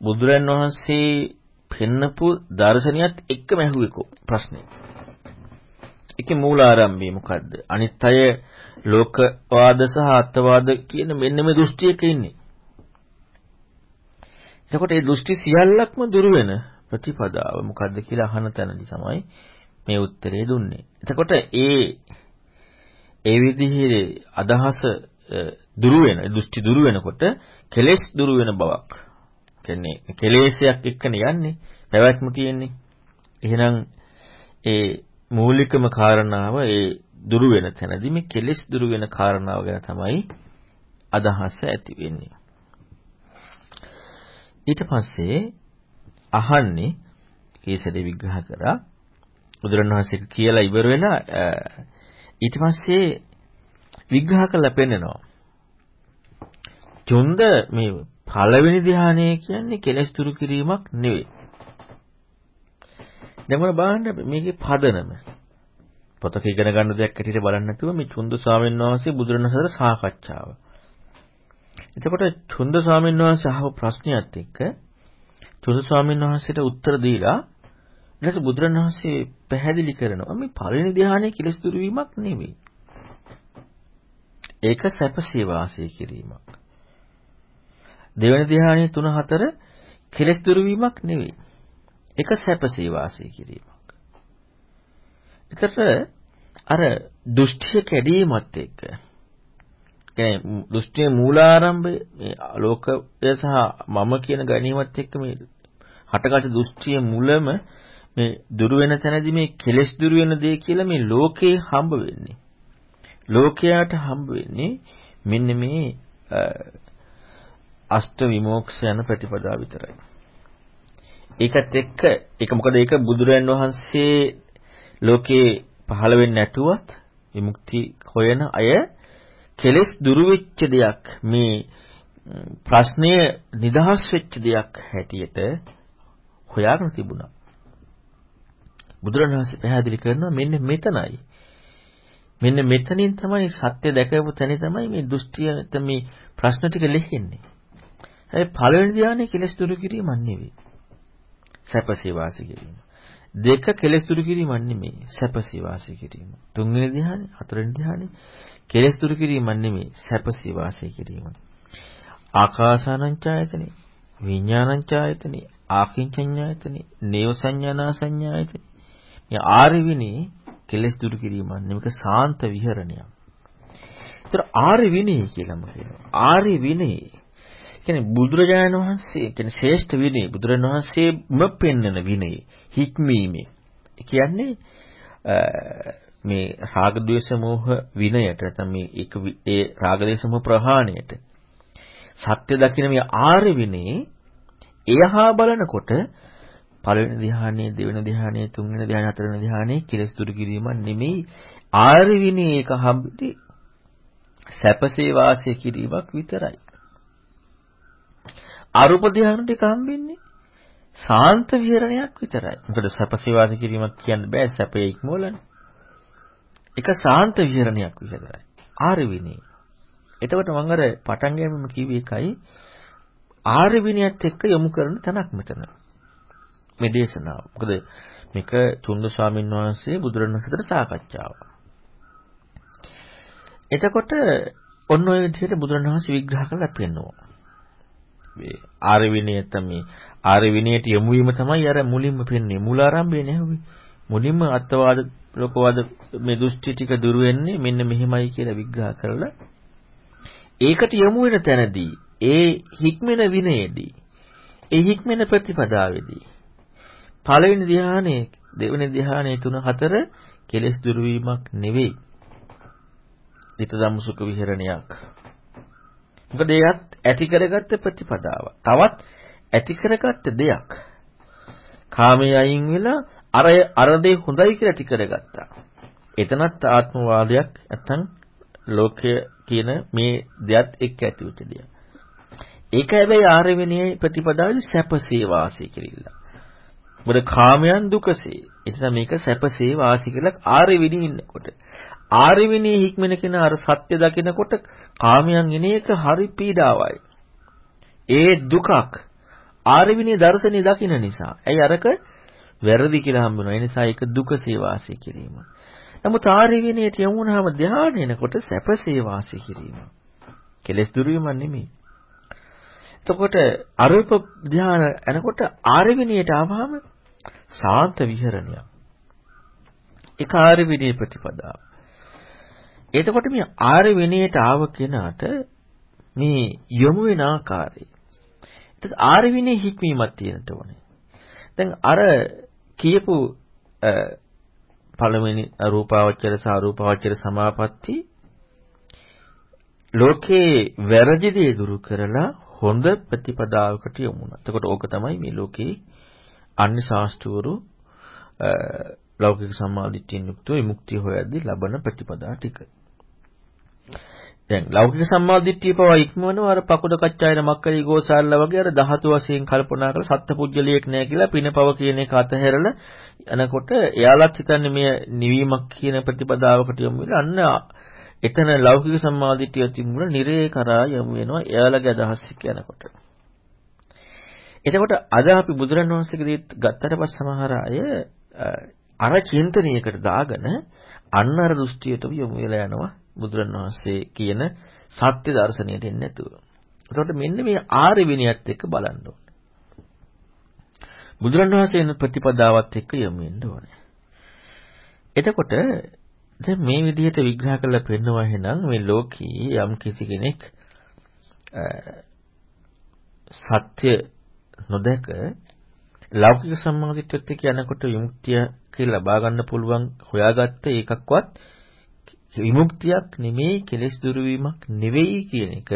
බුදුරන් වහන්සේ පෙන්නපු දර්ශනියත් එක්කම ඇහුවේ ප්‍රශ්නේ. ඒකේ මූලාරම්භය මොකද්ද? අනිත් අය ලෝකවාද සහ අත්වාද කියන මෙන්න මේ දෘෂ්ටියක ඉන්නේ. එතකොට මේ දෘෂ්ටි සියල්ලක්ම දුරු වෙන ප්‍රතිපදාව මොකද්ද කියලා අහන තැනදී තමයි මේ උත්තරේ දුන්නේ. එතකොට ඒ ඒ විදිහේ අදහස දුරු වෙන දෘෂ්ටි දුරු වෙනකොට කෙලෙස් දුරු වෙන බවක්. කියන්නේ කෙලෙසයක් එක්කනේ යන්නේ. පැවැත්ම තියෙන්නේ. එහෙනම් ඒ මූලිකම කාරණාව ඒ දුරු වෙන තැනදී මේ කෙලෙස් දුරු වෙන කාරණාව ගැන තමයි අදහස ඇති වෙන්නේ. ඊට පස්සේ අහන්නේ කේසරේ විග්‍රහ කරා බුදුරණවහන්සේ කියලා ඉවර වෙලා ඊට පස්සේ විග්‍රහ කරලා පෙන්නනවා. චුන්ද මේ පළවෙනි ධ්‍යානය කියන්නේ කෙලස් දුරු කිරීමක් නෙවෙයි. දැන් මොන බලන්න මේකේ පදනම. පොතක ඉගෙන ගන්න දෙයක් ඇටියට බලන්න නැතුව මේ චුන්ද ස්වාමීන් වහන්සේ බුදුරණවහන්සේට සාකච්ඡාව. එතකොට චුන්ද ස්වාමීන් වහන්සේ අහපු ප්‍රශ්නයත් එක්ක චුන්ද ස්වාමීන් වහන්සේට උත්තර දීලා ඊට බුදුරණවහන්සේ පැහැදිලි කරනවා මේ පළවෙනි ධ්‍යානයේ කෙලස් දුරු වීමක් නෙවෙයි. ඒක සැපසේ වාසය කිරීමක්. දෙවෙනි ධ්‍යානයේ 3 4 කෙලස් දුරු වීමක් නෙවෙයි. ඒක සැපසේ වාසය කිරීමක්. එතකොට අර දුෂ්ටිය කැඩීමත් එක්ක කියන්නේ දෘෂ්ටියේ මූලාරම්භය මේ ලෝකය සහ මම කියන ගැනීමත් එක්ක මේ හටගත් දෘෂ්ටියේ මුලම මේ දුරු වෙන තැනදී මේ කෙලෙස් දුරු වෙන දේ කියලා මේ ලෝකේ හම්බ වෙන්නේ. ලෝකයට හම්බ වෙන්නේ මෙන්න මේ අෂ්ට විමෝක්ෂ යන ප්‍රතිපදාව විතරයි. ඒකත් එක්ක ඒක මොකද ඒක බුදුරයන් වහන්සේ ලෝකේ පහළ වෙන්නේ නැතුවත් විමුක්ති හොයන අය කෙලෙස් දුරු වෙච්ච දෙයක් මේ ප්‍රශ්නය නිදහස් වෙච්ච දෙයක් හැටියට හොයාගෙන තිබුණා. බුදුරණවහන්සේ පැහැදිලි කරනවා මෙන්න මෙතනයි. මෙන්න මෙතනින් තමයි සත්‍ය දැකපු තැන තමයි මේ දෘෂ්ටිය මේ ප්‍රශ්න ටික ලෙහෙන්නේ. හැබැයි පළවෙනි ධානයේ කෙලෙස් දුරු කිරීමක් නෙවෙයි. සැපසේ වාසය කිරීම. දෙක කෙලෙස් දුරු කිරීමක් නෙමෙයි. සැපසේ වාසය කිරීම. තුන්වෙනි ධානය, හතරවෙනි ධානය කෙලෙස් දුරු කිරීමක් නෙමෙයි සැපසී වාසය කිරීම. ආකාසානංචායතනෙ විඥානංචායතනෙ ආකින්චඤ්ඤායතනෙ නේව සංඥානා සංඥායතනෙ. මේ ආර්ය විනේ කෙලෙස් දුරු කිරීමක් නෙමෙයි සාන්ත විහරණයක්. ඒතර ආර්ය විනේ කියලාම කියනවා. ආර්ය විනේ කියන්නේ බුදුරජාණන් වහන්සේ කියන්නේ ශ්‍රේෂ්ඨ විනය බුදුරජාණන් වහන්සේම පෙන්වන විනය හික්මීමේ. කියන්නේ මේ රාග ద్వේෂ මෝහ විනයට නැත්නම් මේ එක ඒ රාග ద్వේෂ මෝහ ප්‍රහාණයට සත්‍ය දකින මේ ආර්ය විනේ එහා බලනකොට පළවෙනි ධ්‍යානයේ දෙවෙනි ධ්‍යානයේ තුන්වෙනි ධ්‍යානයේ හතරවෙනි ධ්‍යානයේ කෙලස් දුරු කිරීම නෙමෙයි ආර්ය විනේ එක හැම්බෙටි සැපසේ වාසය කිරීමක් විතරයි. අරූප ධානය ටික හම්බෙන්නේ සාන්ත විහරණයක් විතරයි. මොකද සැප සේවාද කිරීමක් කියන්න බෑ සැපේ ඉක්මවලනේ. ඒක සාන්ත විහරණයක් විතරයි. ආර්ය විනය. එතකොට මම අර පටන් ගැනීම කිව්වේ එකයි ආර්ය විනයත් එක්ක යොමු කරන තැනක් මෙතන. මේ දේශනාව. මොකද මේක චුන්ද ස්වාමීන් වහන්සේ බුදුරණවහන්සේට සාකච්ඡාවක්. එතකොට ඔන්න ඔය විදිහට බුදුරණවහන්සේ විග්‍රහ කරලා පෙන්නනවා. මේ ආර්ය විනය තමයි ආර්ය විනයට යොමු වීම තමයි අර මුලින්ම පෙන්නේ. මුල ආරම්භය නෙවෙයි. මුලින්ම අත්වාද ලෝකවාද මේ දෘෂ්ටි ටික දුරු වෙන්නේ මෙන්න මෙහෙමයි කියලා විග්‍රහ කරලා ඒකට යොමු වෙන තැනදී ඒ හික්මෙන විනයේදී ඒ හික්මෙන ප්‍රතිපදාවේදී පළවෙනි ධ්‍යානයේ දෙවෙනි ධ්‍යානයේ තුන හතර කෙලෙස් දුරු වීමක් නෙවෙයි. ඊට ධම්මසුඛ විහරණයක්. මොකද ඒකත් ඇති කරගත්ත ප්‍රතිපදාව. තවත් ඇති කරගත්ත දෙයක්. කාමයේ අයින් වෙලා අර අර දේ හොඳයි කියලා ඇති කරගත්තා. එතනත් ආත්මවාදයක් නැත්තම් ලෝකය කියන මේ දෙයත් එක්ක ඇති වෙච්ච දෙයක්. ඒක හැබැයි ආර්ය විනය ප්‍රතිපදාවේ සැපසේ වාසය කිරිල්ල. මොකද කාමයන් දුකසේ. එතන මේක සැපසේ වාසය කියලා ආර්ය විනය ඉන්නකොට. ආර්ය විනය හික්මන කෙනා අර සත්‍ය දකිනකොට කාමයන් එන එක හරි පීඩාවයි. ඒ දුකක් ආර්ය විනය දර්ශනේ දකින නිසා. ඇයි අරක වැරදි කියලා හම්බ වෙනවා. ඒ නිසා ඒක දුකසේ වාසය කිරීම. නමුත් ආර්ය විනයට යමු වුණාම ධානය එනකොට සැපසේ වාසය කිරීම. කෙලෙස් දුරු වීම නෙමෙයි. එතකොට අරූප ධාන එනකොට ආර්ය විනයට ආවම සාන්ත විහරණයක්. ඒක ආර්ය විනය ප්‍රතිපදාව. එතකොට මේ ආර්ය විනයට ආව කෙනාට මේ යොමු වෙන ආකාරය. ඒත් ආර්ය විනය හික්මීමක් තියෙන්න ඕනේ. දැන් අර කියපු පළවෙනි රූපාවචර සහ අරූපාවචර සමාපatti ලෝකේ වැරදි දේ දුරු කරලා හොඳ ප්‍රතිපදාවකට යොමු වුණා. එතකොට ඕක තමයි මේ ලෝකේ අන්‍ය ශාස්ත්‍රවරු ලෞකික සම්මාදිට්ඨියෙන් යුක්තව විමුක්තිය හොයද්දී ලබන ප්‍රතිපදා ටික. දැන් ලෞකික සම්මාදිට්ඨිය පවා ඉක්මවනවා අර පකුඩ කච්චායන මක්කලි ගෝසාල්ලා වගේ අර ධාතු වශයෙන් කල්පනා කරලා සත්පුජ්‍යලියෙක් නෑ කියලා පිනපව කියන එක අතහැරලා යනකොට එයාලත් හිතන්නේ මේ නිවීමක් කියන ප්‍රතිපදාවකට යොමු වෙලා අන්න එතන ලෞකික සම්මාදිට්ඨිය තිබුණ නිරේ කරා යමු වෙනවා එයාලගේ අදහස් එක්ක යනකොට. එතකොට අද අපි බුදුරණවහන්සේගේ ගත්තට පස්සේ සමහර අය අර චින්තනයකට දාගෙන අන්න අර දෘෂ්ටියට යොමු වෙලා යනවා බුදුරණවහන්සේ කියන සත්‍ය දර්ශනයට එන්නේ නැතුව. එතකොට මෙන්න මේ ආර්ය විනයත් එක්ක බලන්න ඕනේ. බුදුරණවහන්සේන ප්‍රතිපදාවත් එක්ක යොමු වෙන්න ඕනේ. එතකොට දැන් මේ විදිහට විග්‍රහ කරලා පෙන්නවා එහෙනම් මේ ලෝකී යම් කිසි කෙනෙක් සත්‍ය නොදක ලෞකික සම්මාදිට්ඨියත් එක්ක යනකොට විමුක්තිය කියලා ලබා ගන්න පුළුවන් හොයාගත්ත එකක්වත් විමුක්තියක් නෙමෙයි කෙලෙස් දුරු වීමක් නෙවෙයි කියන එක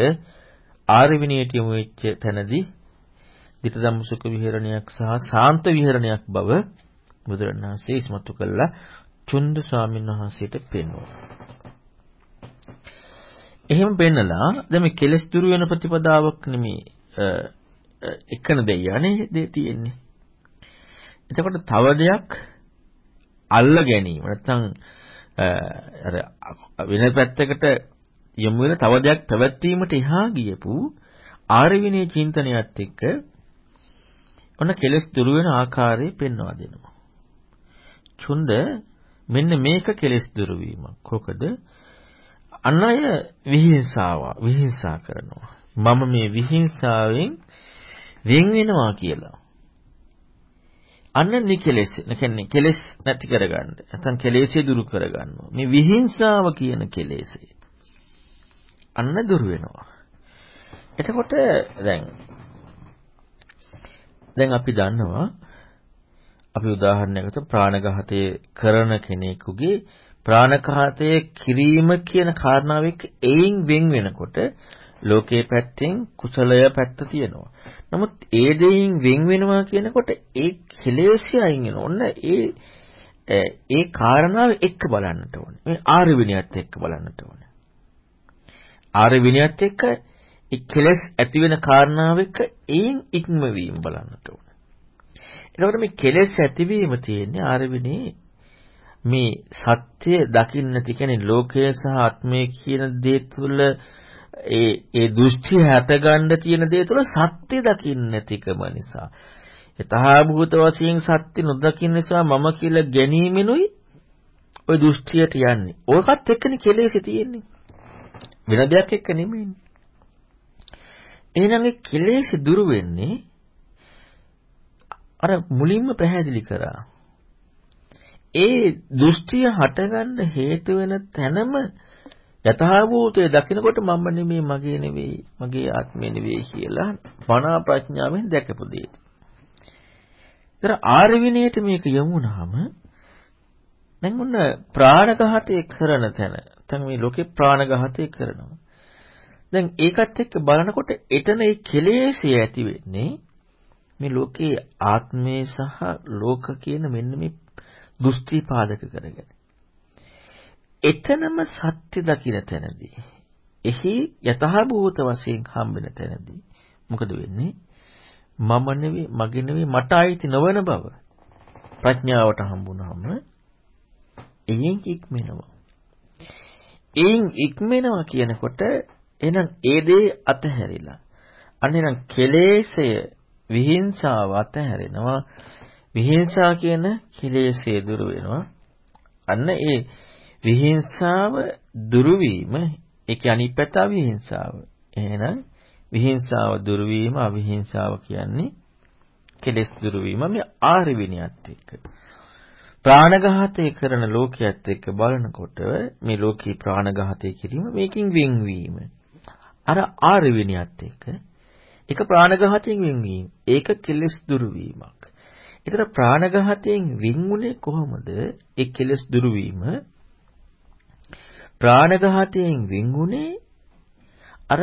ආර්ය විනයට යොමු වෙච්ච තැනදී ditta ධම්මසුඛ විහරණයක් සහ සාන්ත විහරණයක් බව බුදුරණාහි ඉස්මතු කළා චුන්ද ස්වාමීන් වහන්සේට පෙන්වුවා. එහෙම පෙන්නලා දැන් මේ කෙලස් දුරු වෙන ප්‍රතිපදාවක් නෙමේ එකන දෙයියනේ දෙය තියෙන්නේ. එතකොට තව දෙයක් අල්ල ගැනීම නැත්නම් අර වෙන පැත්තකට යොමු වෙන තව දෙයක් පැවැත්වීමට එහා ගියපු ආර්ය විනය චින්තනයත් එක්ක ඔන්න කෙලස් දුරු වෙන ආකාරය පෙන්වා දෙනවා. චුන්ද මෙන්න මේක කෙලෙස් දුරු වීමක්. කොකද? අන් අය විහිංසාව විහිංසා කරනවා. මම මේ විහිංසාවෙන් වෙන් වෙනවා කියලා. අන්න නිකලෙස්. කියන්නේ කෙලෙස් නැති කරගන්න. නැත්නම් කෙලෙස්ය දුරු කරගන්නවා. මේ විහිංසාව කියන කෙලෙස්ය. අන්න දුරු වෙනවා. එතකොට දැන් දැන් අපි දන්නවා අපි උදාහරණයකට ප්‍රාණඝාතය කරන කෙනෙකුගේ ප්‍රාණඝාතය කිරීම කියන කාරණාව එක්ක එයින් වෙන් වෙනකොට ලෝකයේ පැත්තෙන් කුසලය පැත්ත තියෙනවා. නමුත් ඒ දෙයින් වෙන් වෙනවා කියනකොට ඒ කෙලෙස්ය අයින් වෙනවා. ඔන්න ඒ ඒ කාරණාව එක්ක බලන්නට ඕනේ. මේ ආර්ය විනයත් එක්ක බලන්නට ඕනේ. ආර්ය විනයත් එක්ක ඒ කෙලෙස් ඇති වෙන කාරණාව එක්ක ඒන් ඉක්මවීම බලන්නට ඕනේ. එතකොට මේ කෙලෙස් ඇතිවීම තියෙන්නේ ආරවිනේ මේ සත්‍ය දකින්නති කියන්නේ ලෝකය සහ ආත්මය කියන දේ තුළ ඒ ඒ දෘෂ්ටි හැතගන්න තියෙන දේ තුළ සත්‍ය දකින්න නැතිකම නිසා යථාභූත වශයෙන් සත්‍ය නොදකින්න නිසා මම කියලා ගැනීමෙනුයි ওই දෘෂ්ටියට යන්නේ. ඕකත් එක්කනේ කෙලෙස් තියෙන්නේ. වෙන දෙයක් එක්ක නෙමෙයිනේ. එහෙනම් ඒ කෙලෙස් දුරු වෙන්නේ අර මුලින්ම පැහැදිලි කරා. ඒ දෘෂ්ටිය හටගන්න හේතු වෙන තැනම යථාභූතය දකිනකොට මම නෙමෙයි මගේ නෙවෙයි මගේ ආත්මය නෙවෙයි කියලා මනා ප්‍රඥාවෙන් දැකපු දෙය. ඒතර ආර්විනේට මේක යමුනහම දැන් ඔන්න ප්‍රාණඝාතය කරන තැන. දැන් මේ ලෝකේ ප්‍රාණඝාතය කරනවා. දැන් ඒකත් එක්ක බලනකොට එතන ඒ කෙලෙස්ය ඇති වෙන්නේ මේ ලෝකේ ආත්මය සහ ලෝක කියන මෙන්න මේ දෘෂ්ටි පාදක කරගෙන. එතනම සත්‍ය දකින්න තැනදී එහි යථාභූත වශයෙන් හම්බෙන තැනදී මොකද වෙන්නේ? මම නෙවෙයි, මගේ නෙවෙයි, මට අයිති නොවන බව ප්‍රඥාවට හම්බුනහම එයින් ඉක්මෙනවා. එයින් ඉක්මෙනවා කියනකොට එහෙනම් ඒ දේ අතහැරිලා. අන්න එහෙනම් කෙලෙසය විහිංසාව අතහැරෙනවා. විහිංසා කියන කෙලෙසය දුරු වෙනවා. අන්න ඒ විහිංසාව දුරු වීම ඒකේ අනිත් පැත්ත අවිහිංසාව. එහෙනම් විහිංසාව දුරු වීම අවිහිංසාව කියන්නේ කෙලෙස් දුරු වීම මේ ආර්ය විනයත් එක්ක. ප්‍රාණඝාතය කරන ලෝකයේත් එක්ක බලනකොට මේ ලෝකී ප්‍රාණඝාතය කිරීම මේකින් වෙන්වීම. අර ආර්ය විනයත් එක්ක ඒක ප්‍රාණඝාතයෙන් වෙන්වීම. ඒක කෙලෙස් දුරු වීමක්. ඒතර ප්‍රාණඝාතයෙන් වින්ුනේ කොහොමද? ඒ කෙලෙස් දුරු වීම ප්‍රාණඝාතයෙන් වින්ුනේ අර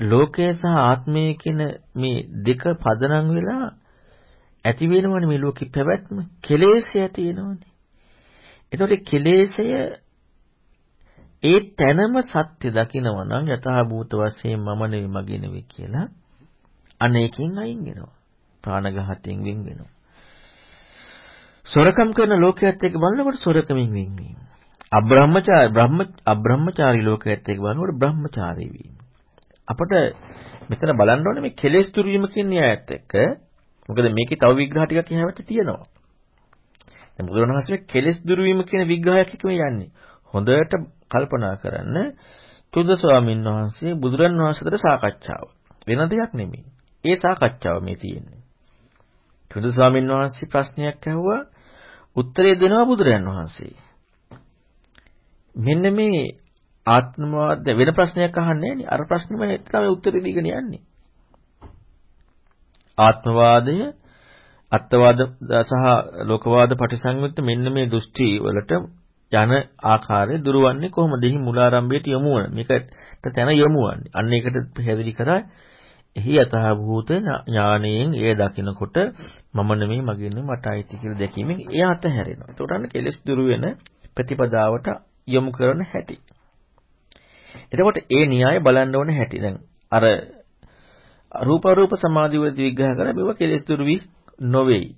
ලෝකය සහ ආත්මය කියන මේ දෙක පදනම් වෙලා ඇති වෙනවනේ මේ ලෝකෙ පැවැත්ම කෙලෙසය ඇති වෙනවනේ. එතකොට කෙලෙසය ඒ තැනම සත්‍ය දකිනවා නම් යථාභූත වශයෙන් මම නෙවෙයි මගේ නෙවෙයි කියලා අනේකින් අයින් වෙනවා. ප්‍රාණඝාතයෙන් වෙන් වෙනවා. සොරකම් කරන ලෝකයේත් එක්ක බලනකොට සොරකමින් වෙන් වීම. අබ්‍රහ්මචාරී බ්‍රහ්ම අබ්‍රහ්මචාරී ලෝකයේත් එක්ක බලනකොට බ්‍රහ්මචාරී වීම. අපට මෙතන බලන්න ඕනේ මේ කෙලෙස් දුරු වීම කියන න්‍යායත් එක්ක මොකද මේකේ තව විග්‍රහ ටිකක් එහෙමත් තියෙනවා. දැන් බුදුරණවහන්සේ කෙලෙස් දුරු වීම කියන විග්‍රහයක් එක්ක මේ යන්නේ. හොඳට කල්පනා කරන්න චුද්ද ස්වාමීන් වහන්සේ බුදුරන් වහන්සේට සාකච්ඡාව. වෙන දෙයක් නෙමෙයි. ඒ සාකච්ඡාව මේ තියෙන්නේ. චුද්ද ස්වාමීන් වහන්සේ ප්‍රශ්නයක් අහුවා උත්තරේ දෙනවා බුදුරන් වහන්සේ. මෙන්න මේ ආත්මවාද වෙන ප්‍රශ්නයක් අහන්නේ නෑනේ. අර ප්‍රශ්නෙම තමයි උත්තරේ දීගෙන යන්නේ. ආත්මවාදය අත්වාද සහ ලෝකවාද පටිසංයුක්ත මෙන්න මේ දෘෂ්ටි වලට යන ආකාරය දුරවන්නේ කොහොමද? එහි මුලාරම්භයට යොමු වන. මේකට තැන යොමු වන්නේ. අන්න ඒකට පැහැදිලි කරා එහි යථාභූත ඥානයෙන් එය දකිනකොට මම නෙමෙයි මගේ නෙමෙයි මට අයිති කියලා දැකීමෙන් එය අතහැරෙනවා. ඒකට අන්න කෙලස් දුරු වෙන ප්‍රතිපදාවට යොමු කරන හැටි. එතකොට ඒ න්‍යාය බලන්න ඕන හැටි. දැන් අර රූප රූප සමාධි වලදී විග්‍රහ කරා මේවා කෙලෙස් දුරු වී නොවේයි.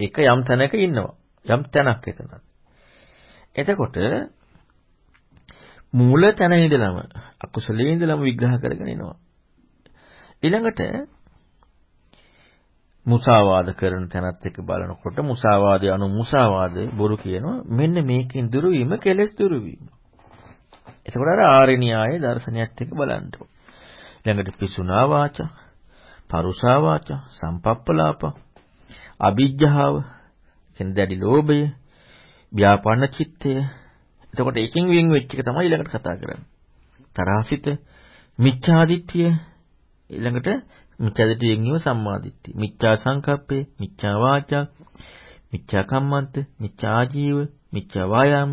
ඒක යම් තැනක ඉන්නවා. යම් තැනක් එතන. එතකොට මූල තැන ඉඳලම අකුසලයේ ඉඳලම විග්‍රහ කරගෙන එනවා. ඊළඟට මුසාවාද කරන තැනත් එක්ක බලනකොට මුසාවාදය anu මුසාවාදේ බොරු කියනවා මෙන්න මේකෙන් දුරු වීම කෙලෙස් දුරු වීම. එතකොට අර ආර්ය න්‍යාය දර්ශනයත් එක්ක බලන්න ඕනේ. ළඟට පිසුනා වාචා, පරුසා වාචා, සම්පප්පලාප, අ비ජ්ජාව, කියන දැඩි ලෝභය, ව්‍යාපන්න චිත්තය. එතකොට එකකින් වින් වෙච්ච එක තමයි ඊළඟට කතා කරන්නේ. තරහසිත, මිච්ඡාදිත්‍ය ඊළඟට මිච්ඡාදිට්ඨියෙන් ඉව සම්මාදිට්ඨිය. මිච්ඡා සංකප්පේ, මිච්ඡා වාචා, මිච්ඡා කම්මන්ත, මිච්ඡා ආජීව, මිච්ඡා වායාම,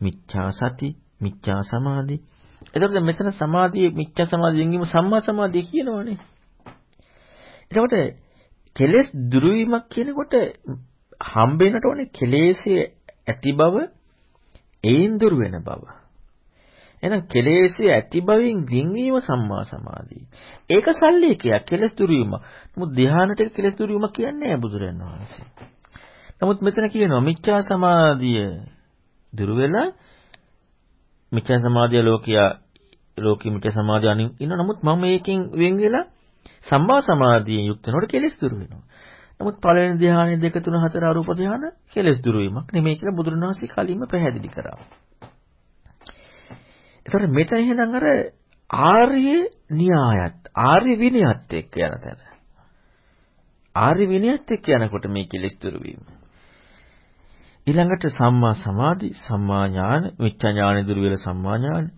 මිච්ඡා සති, මිච්ඡා සමාධි, එතකොට මෙතන සමාධියේ මිච්ඡා සමාධියෙන් ගිම සම්මා සමාධිය කියනවනේ. එතකොට කෙලෙස් දුරු වීමක් කියනකොට හම්බෙන්නට ඕනේ කෙලෙස්යේ ඇති බව ඒන් දුරු වෙන බව. එහෙනම් කෙලෙසේ ඇති බවින් වින්වීම සම්මා සමාධිය. ඒක සල්ලේකයක් කෙලස් දුරු වීම. නමුත් ධානයට කෙලස් දුරු වීම කියන්නේ නැහැ බුදුරජාණන් වහන්සේ. නමුත් මෙතන කියනවා මිච්ඡා සමාධිය දුරු වෙලා මිච්ඡා සමාධිය ලෝකියා ලෝකෙ මිච්ඡා සමාධිය අනින් ඉන්න නමුත් මම මේකෙන් වෙන් වෙලා සම්මා සමාධියෙන් යුක්ත වෙනකොට කෙලස් දුරු වෙනවා. නමුත් පළවෙනි ධ්‍යානෙ 2 3 4 අරූප ධ්‍යාන කෙලස් දුරු වීමක් නෙමෙයි කියලා බුදුරණවහන්සේ කලින්ම පැහැදිලි කරා. ඒතර මෙතන එහෙනම් අර ආර්ය න්‍යායත් ආර්ය විනයත් එක්ක යන තැන. ආර්ය විනයත් එක්ක යනකොට මේ කෙලස් දුරු වීම. ඊළඟට සම්මා සමාධි, සම්මා ඥාන, මිච්ඡා ඥාන දුරු වෙලා සම්මා ඥාන,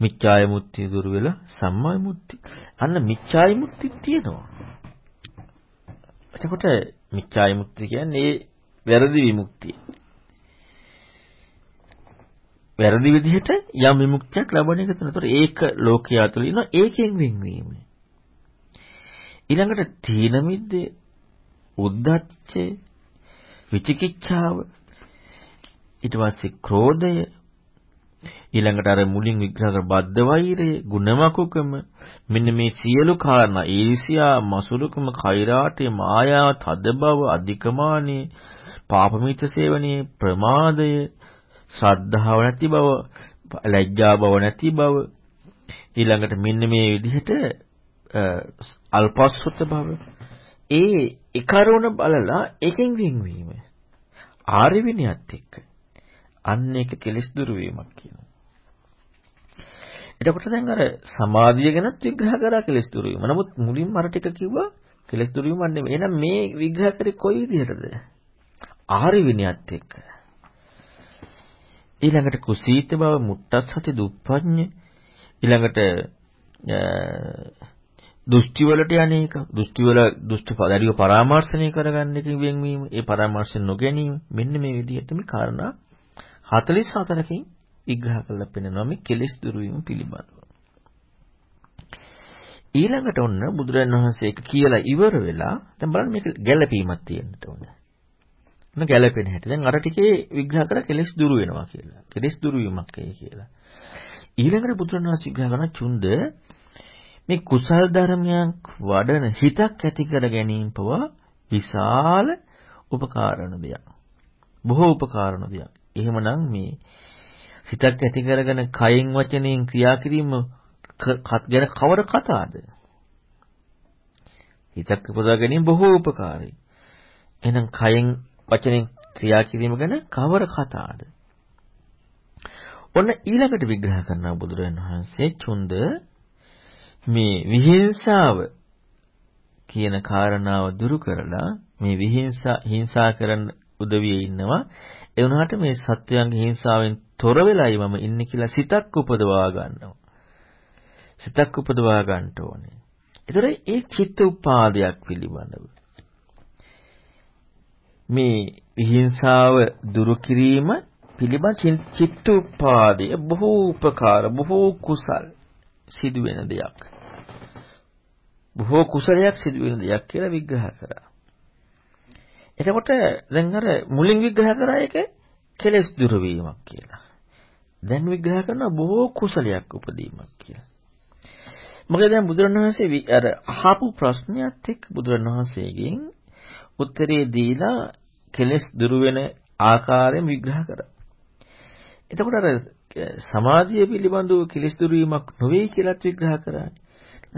මිච්ඡාය මුත්‍ති දුරු වෙලා සම්මාය මුත්‍ති. අන්න මිච්ඡාය මුත්‍ති තියෙනවා. එතකොට මිච්ඡාය මුක්ති කියන්නේ වැරදි විමුක්තිය. වැරදි විදිහට යම් විමුක්තියක් ලබන එක තුන. ඒතර ඒක ලෝකයා තුළ ඉන්න ඒකෙන් වෙන්වීම. ඊළඟට තීන මිද්දේ උද්දච්චය විචිකිච්ඡාව ඊට පස්සේ ක්‍රෝධය ඊළඟට අර මුලින් විග්‍රහ කර බද්ධ වෛරය, ಗುಣමකුකම මෙන්න මේ සියලු කාරණා ඊර්ෂියා, මසුරුකම, කෛරාටය, මායාව, තදබව, අධිකමානිය, පාපමිත සේවනයේ ප්‍රමාදය, ශ්‍රද්ධාව නැති බව, ලැජ්ජා බව නැති බව ඊළඟට මෙන්න මේ විදිහට අල්පස්සුත බව ඒ එකරුණ බලලා එකෙන් වෙන්වීම ආර්ය විනයත් එක්ක අන්න ඒක කෙලෙස් දුරු වීමක් කියනවා. එතකොට දැන් අර සමාධිය ගැනත් විග්‍රහ කරා කෙලෙස් දුරු වීම. නමුත් මුලින්ම අර ටික කිව්වා කෙලෙස් දුරු වීමක් නෙමෙයි. එහෙනම් මේ විග්‍රහ කරේ කොයි විදිහටද? ආහරි විනයත් එක්ක. ඊළඟට කුසීත බව, මුට්ටස් සති දුප්පඤ්ඤ ඊළඟට දෘෂ්ටි වලට යන්නේක දෘෂ්ටි වල දෘෂ්ටි පරිව පරාමර්ශණය කරගන්න එකකින් වෙන්වීම ඒ පරාමර්ශන නොගැනීම මෙන්න මේ විදිහට මේ කාරණා 44කින් විග්‍රහ කරලා පෙන්නනවා මේ කෙලෙස් දුරු වීම පිළිබඳව. ඊළඟට ඔන්න බුදුරජාණන් වහන්සේ ඒක කියලා ඉවර වෙලා දැන් බලන්න මේක ගැළපීමක් තියෙන්න ඕනේ. මොන ගැළපෙන හැටි. දැන් අර ටිකේ විග්‍රහ කර කෙලෙස් දුරු වෙනවා කියලා. කෙලෙස් දුරු වීමක් ඒ කියලා. ඊළඟට බුදුරජාණන් වහන්සේ විග්‍රහ කරන චුන්ද මේ කුසල් ධර්මයන් වඩන හිතක් ඇති කර ගැනීම පවා විශාල උපකාරණ දෙයක්. බොහෝ උපකාරණ දෙයක්. එහෙමනම් මේ සිතක් ඇති කරගෙන කයෙන් වචනයෙන් ක්‍රියා කිරීම ගැන කවර කතාවද? හිතක් උපදවා ගැනීම බොහෝ උපකාරයි. එහෙනම් කයෙන් වචනෙන් ක්‍රියා කිරීම ගැන කවර කතාවද? ඔන්න ඊළඟට විග්‍රහ කරනවා බුදුරජාණන් වහන්සේ චුන්ද මේ විහිංසාව කියන කාරණාව දුරු කරලා මේ විහිංසා හිංසා කරන උදවියේ ඉන්නවා ඒ වුණාට මේ සත්වයන්ගේ හිංසාවෙන් තොර වෙලයි මම ඉන්නේ කියලා සිතක් උපදවා ගන්නවා. සිතක් උපදවා ගන්න ඕනේ. ඒතර ඒ චිත්ත උපාදයක් පිළිබඳව මේ විහිංසාව දුරු කිරීම පිළිබඳ චිත්ත උපාදය බොහෝ උපකාර බොහෝ කුසල් සිදුවෙන දෙයක්. බොහෝ කුසලයක් සිදුවෙන දෙයක් කියලා විග්‍රහ කරා. එතකොට දැන් අර මුලින් විග්‍රහ කරා එක කෙලෙස් දුරු වීමක් කියලා. දැන් විග්‍රහ කරනවා බොහෝ කුසලයක් උපදීමක් කියලා. මොකද දැන් බුදුරණවහන්සේ අර අහපු ප්‍රශ්නයත් එක්ක බුදුරණවහන්සේගෙන් උත්තරේ දීලා කෙලෙස් දුරු වෙන ආකාරයෙන් විග්‍රහ කරා. එතකොට අර සමාධිය පිළිබඳව කෙලෙස් දුරු වීමක් නොවේ කියලාත් විග්‍රහ කරා.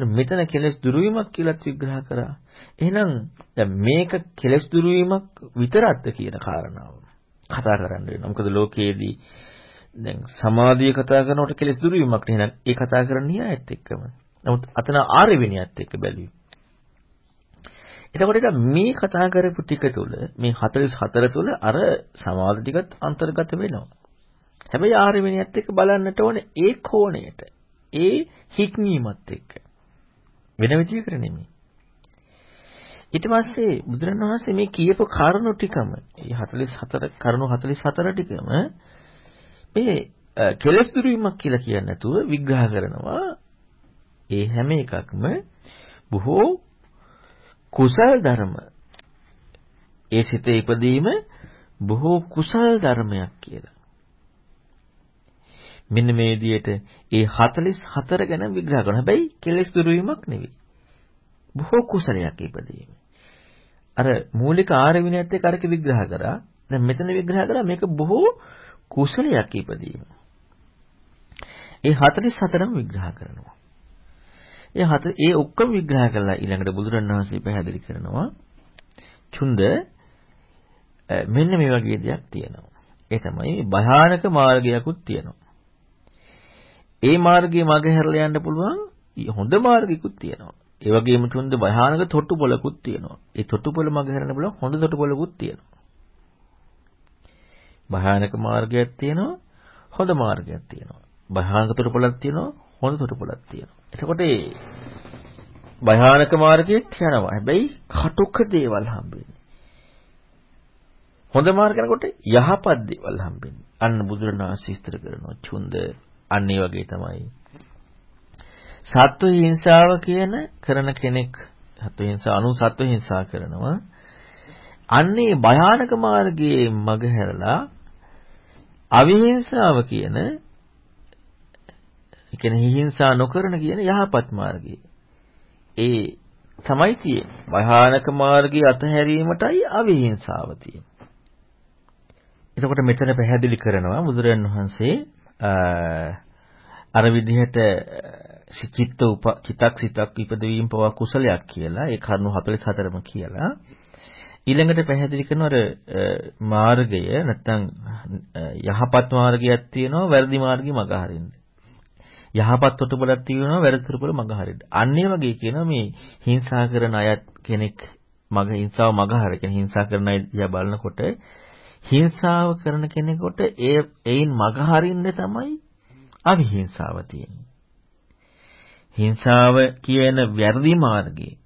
මෙතන කෙලෙස් දුරු වීමක් කියලාත් විග්‍රහ කරා. එහෙනම් දැන් මේක කෙලෙස් දුරු වීමක් විතරක්ද කියන කාරණාව කතා කරන්න වෙනවා. මොකද ලෝකයේදී දැන් සමාධිය කතා කරනකොට කෙලෙස් දුරු වීමක් නේ. එහෙනම් ඒ කතා කරන්නේ ඇත්ත එක්කම. නමුත් අතන ආර්ය විනයත් එක්ක බැලුවේ. එතකොට ඒක මේ කතා කරපු ටික තුළ මේ 44 තුළ අර සමාධි ටිකත් අන්තර්ගත වෙනවා. හැබැයි ආර්ය විනයත් එක්ක බලන්නට ඕනේ ඒ කෝණයට. ඒ හික්මීමත් එක්ක. වෙන විදියකට නෙමෙයි. ඊට පස්සේ බුදුරණවහන්සේ මේ කියපු කරුණු ටිකම මේ 44 කරුණු 44 ටිකම මේ කෙලස් දුරීමක් කියලා කියන්නේ නැතුව විග්‍රහ කරනවා ඒ හැම එකක්ම බොහෝ කුසල් ධර්ම ඒ සිතේ ඉපදීම බොහෝ කුසල් ධර්මයක් කියලා මෙන්න මේ විදිහට ඒ 44 ගැන විග්‍රහ කරනවා. හැබැයි කෙලෙස් දුරු වීමක් නෙවෙයි. බොහෝ කුසලයක් ඉපදීම. අර මූලික ආර්ය විනයත් එක්ක අරක විග්‍රහ කරා. දැන් මෙතන විග්‍රහ කරා මේක බොහෝ කුසලයක් ඉපදීම. ඒ 44ම විග්‍රහ කරනවා. ඒ හත ඒ ඔක්කොම විග්‍රහ කළා ඊළඟට බුදුරණවහන්සේ පැහැදිලි කරනවා. චුන්ද මෙන්න මේ වගේ දෙයක් තියෙනවා. ඒ තමයි භයානක මාර්ගයකුත් තියෙනවා. ඒ මාර්ගයේ මග හැරලා යන්න පුළුවන් හොඳ මාර්ගිකුත් තියෙනවා. ඒ වගේම චුන්ද භයානක තොටුපොලකුත් තියෙනවා. ඒ තොටුපොල මග හැරෙන්න පුළුවන් හොඳ තොටුපොලකුත් තියෙනවා. භයානක මාර්ගයක් තියෙනවා හොඳ මාර්ගයක් තියෙනවා. භයානක තොටුපොලක් තියෙනවා හොඳ තොටුපොලක් තියෙනවා. එතකොට ඒ භයානක මාර්ගයේ යනවා. හැබැයි කටුක දේවල් හම්බෙන්නේ. හොඳ මාර්ග යනකොට යහපත් දේවල් හම්බෙන්නේ. අන්න බුදුරණාහි විස්තර කරනවා. චුන්ද අන්න ඒ වගේ තමයි. සත්ව හිංසාව කියන කරන කෙනෙක් සත්ව හිංසා අනු සත්ව හිංසා කරනවා. අන්නේ භයානක මාර්ගයේ මග හැරලා අවිහිංසාව කියන ඒ කියන්නේ හිංසා නොකරන කියන යහපත් මාර්ගය. ඒ තමයි තියෙන්නේ. භයානක මාර්ගයේ අතහැරීමටයි අවිහිංසාව තියෙන්නේ. එතකොට මෙතන පැහැදිලි කරනවා බුදුරජාන් වහන්සේ අර විදිහට චිත්ත උප චිතක් සිතක් ඉපදවීම පවා කුසලයක් කියලා ඒ කරුණු 44ම කියලා ඊළඟට පැහැදිලි කරන අර මාර්ගය නැත්තම් යහපත් මාර්ගයක් තියෙනවා වැරදි මාර්ගي මග හරින්න. යහපත් තොටුපළක් තියෙනවා වැරදි තොටුපළ මග හරින්න. අන්න ඒ වගේ කියනවා මේ හිංසා කරන අයත් කෙනෙක් මග හිංසාව මග හර කියන හිංසා කරන අය දිහා බලනකොට හිංසාව කරන කෙනෙකුට ඒ එයින් මග හරින්න තමයි අවිහිංසාව තියෙන්නේ. හිංසාව කියන වැරදි මාර්ගයේ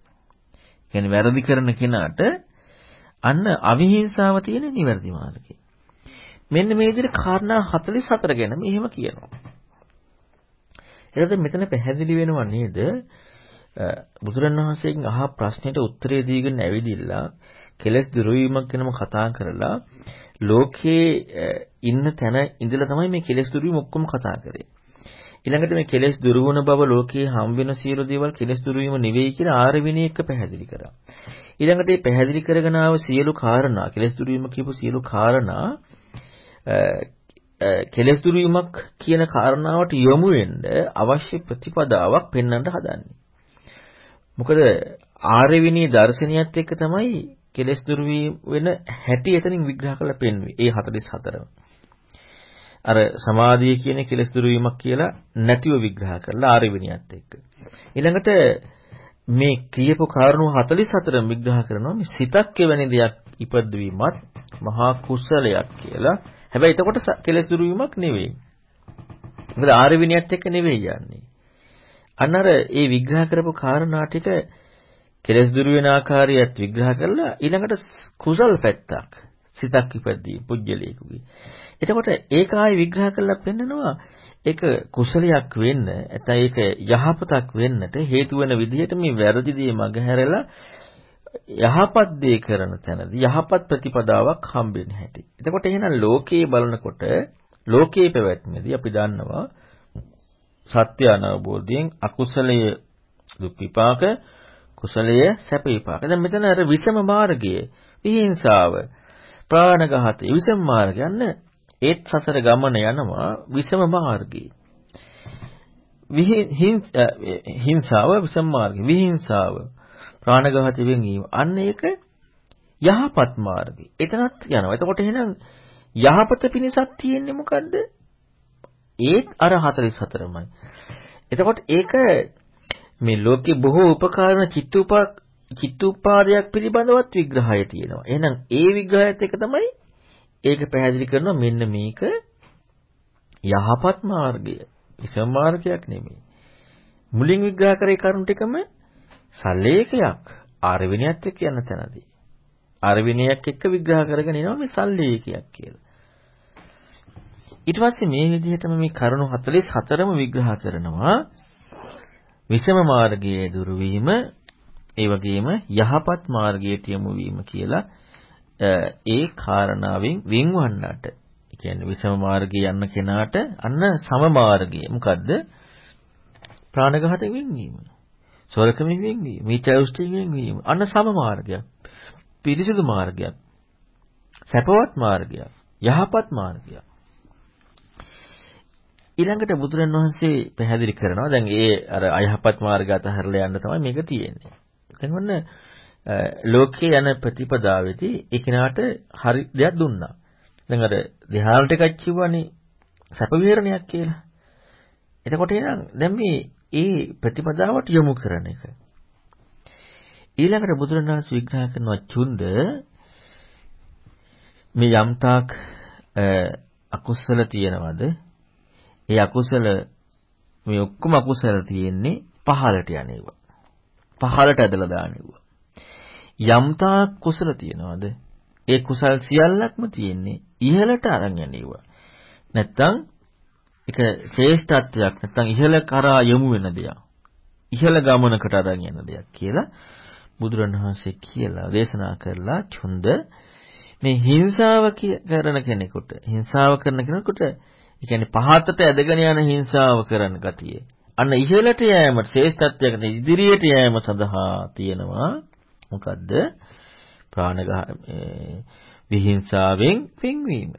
කියන්නේ වැරදි කරන කෙනාට අන්න අවිහිංසාව තියෙන නිවැරදි මාර්ගය. මෙන්න මේ විදිහට කාරණා 44 ගැන මෙහෙම කියනවා. එතකොට මෙතන පැහැදිලි වෙනවා නේද? බුදුරණවහන්සේගෙන් අහ ප්‍රශ්නෙට උත්තරේ දීගෙන ඇවිදිලා කෙලස් දුරුවීමක් ගැනම කතා කරලා ලෝකේ ඉන්න තැන ඉඳලා තමයි මේ කෙලස් දුරුවීම ඔක්කොම කතා කරේ. ඊළඟට මේ කෙලෙස් දුරු වුණ බව ලෝකයේ හම් වෙන සියලු දේවල් කෙලෙස් දුරු වීම නෙවෙයි කියලා ආර විනය එක පැහැදිලි කරා. ඊළඟට මේ පැහැදිලි කරගෙන ආව සියලු කාරණා කෙලෙස් දුරු වීම කියපු සියලු කාරණා කෙලෙස් දුරු වීමක් කියන කාරණාවට යොමු වෙන්න අවශ්‍ය ප්‍රතිපදාවක් පෙන්වන්න හදන්නේ. මොකද ආර්ය විනී දර්ශනියත් එක්ක තමයි කෙලෙස් දුරු වෙන හැටි එතනින් විග්‍රහ කරලා පෙන්වුවේ. ඒ 44ම. අර සමාධිය කියන කෙලෙස් දුරු වීමක් කියලා නැතිව විග්‍රහ කරලා ආර්ය විනයත් එක්ක. ඊළඟට මේ කියපු කාරණු 44 විග්‍රහ කරනවා මේ සිතක් එවැනි දෙයක් ඉපද්දවීමත් මහා කුසලයක් කියලා. හැබැයි එතකොට කෙලෙස් දුරු වීමක් නෙවෙයි. මොකද ආර්ය විනයත් එක්ක නෙවෙයි යන්නේ. අන්න අර ඒ විග්‍රහ කරපු කාරණා ටික කෙලෙස් දුරු වෙන ආකාරයත් විග්‍රහ කරලා ඊළඟට කුසල් පැත්තක් සිතක් ඉපද්දී පුජ්‍යලයකගේ. එතකොට ඒක ආයි විග්‍රහ කරලා පෙන්නනවා ඒක කුසලයක් වෙන්න නැත්නම් ඒක යහපතක් වෙන්නට හේතු වෙන විදිහට මේ වැරදි දේ මගහැරලා යහපත් දේ කරන තැනදී යහපත් ප්‍රතිපදාවක් හම්බෙන්න හැටි. එතකොට එහෙනම් ලෝකයේ බලනකොට ලෝකයේ පැවැත්මේදී අපි දන්නවා සත්‍ය අනවබෝධයෙන් අකුසලයේ දුක් විපාක කුසලයේ සැප විපාක. දැන් මෙතන අර විසම මාර්ගයේ විහිංසාව ප්‍රාණඝාතය විසම මාර්ගය යන ඒත් සසර ගමන යනවා විසම මාර්ගයේ. හිංසාව විසම මාර්ගය. විහිංසාව ප්‍රාණඝාතය වෙනීම. අන්න ඒක යහපත් මාර්ගය. එතනත් යනවා. එතකොට එහෙනම් යහපත පිණිසක් තියෙන්නේ මොකද්ද? ඒත් අර 44මයි. එතකොට ඒක මේ ලෝකේ බොහෝ උපකාරණ චිත්තූපා චිත්තූපාදයක් පිළිබඳවත් විග්‍රහය තියෙනවා. එහෙනම් ඒ විග්‍රහයත් එක තමයි ඒක පැහැදිලි කරනවා මෙන්න මේක යහපත් මාර්ගය. විසම මාර්ගයක් නෙමෙයි. මුලින් විග්‍රහ කරේ කරුණු ටිකම සල්ලේකයක් ආරවිනයත් එක්ක යන තැනදී. ආරවිනයක් එක්ක විග්‍රහ කරගෙන එනවා මේ සල්ලේකයක් කියලා. ඊට පස්සේ මේ විදිහටම මේ කරුණු 44ම විග්‍රහ කරනවා විසම මාර්ගයේ දුරු වීම ඒ වගේම යහපත් මාර්ගයට යොමු වීම කියලා ඒ කාරණාවෙන් වෙන්වන්නට කියන්නේ විසම මාර්ගයේ යන්න කෙනාට අන්න සම මාර්ගය. මොකද්ද? ප්‍රාණඝාතයෙන් වෙන්වීම. සොරකමින් වෙන්වීම. මිත්‍යාදෘෂ්ටියෙන් වෙන්වීම. අන්න සම මාර්ගයක්. පිරිසිදු මාර්ගයක්. සැපවත් මාර්ගයක්. යහපත් මාර්ගයක්. ඊළඟට බුදුරන් වහන්සේ පැහැදිලි කරනවා දැන් ඒ අර අයහපත් මාර්ගය අතහැරලා යන්න තමයි මේක තියෙන්නේ. දැන් ඔන්න ලෝකයේ යන ප්‍රතිපදාවේදී ඒ කෙනාට හරි දෙයක් දුන්නා. දැන් අර ධ්‍යාන ටිකක් කිව්වනේ සැප විහරණයක් කියලා. එතකොට එහෙනම් දැන් මේ ඒ ප්‍රතිපදාවට යොමු කරන එක. ඊළඟට බුදුරණවහන්සේ විග්‍රහ කරනවා චුන්ද මේ යම්තාක් අකුසල තියෙනවද? ඒ අකුසල මේ ඔක්කොම අකුසල තියෙන්නේ පහළට යන්නේවා. පහළට ඇදලා දාන්නේවා. යම්තාක් කුසල තියෙනවද? ඒ කුසල් සියල්ලක්ම තියෙන්නේ ඉහළට අරන් යන්නේවා. නැත්තම් ඒක ශ්‍රේෂ්ඨත්වයක් නැත්තම් ඉහළ කරා යොමු වෙන දෙයක්. ඉහළ ගමනකට අරන් යන දෙයක් කියලා බුදුරණවහන්සේ කියලා දේශනා කරලා චුන්ද මේ හිංසාව කරන කෙනෙකුට හිංසාව කරන කෙනෙකුට ඒ කියන්නේ පහතට ඇදගෙන යන හිංසාව කරන ගතිය. අන්න ඉහළට යෑමට ශ්‍රේෂ්ඨත්වයකට ඉදිරියට යෑම සඳහා තියෙනවා මොකද්ද? ප්‍රාණඝ විහිංසාවෙන් පින්වීම.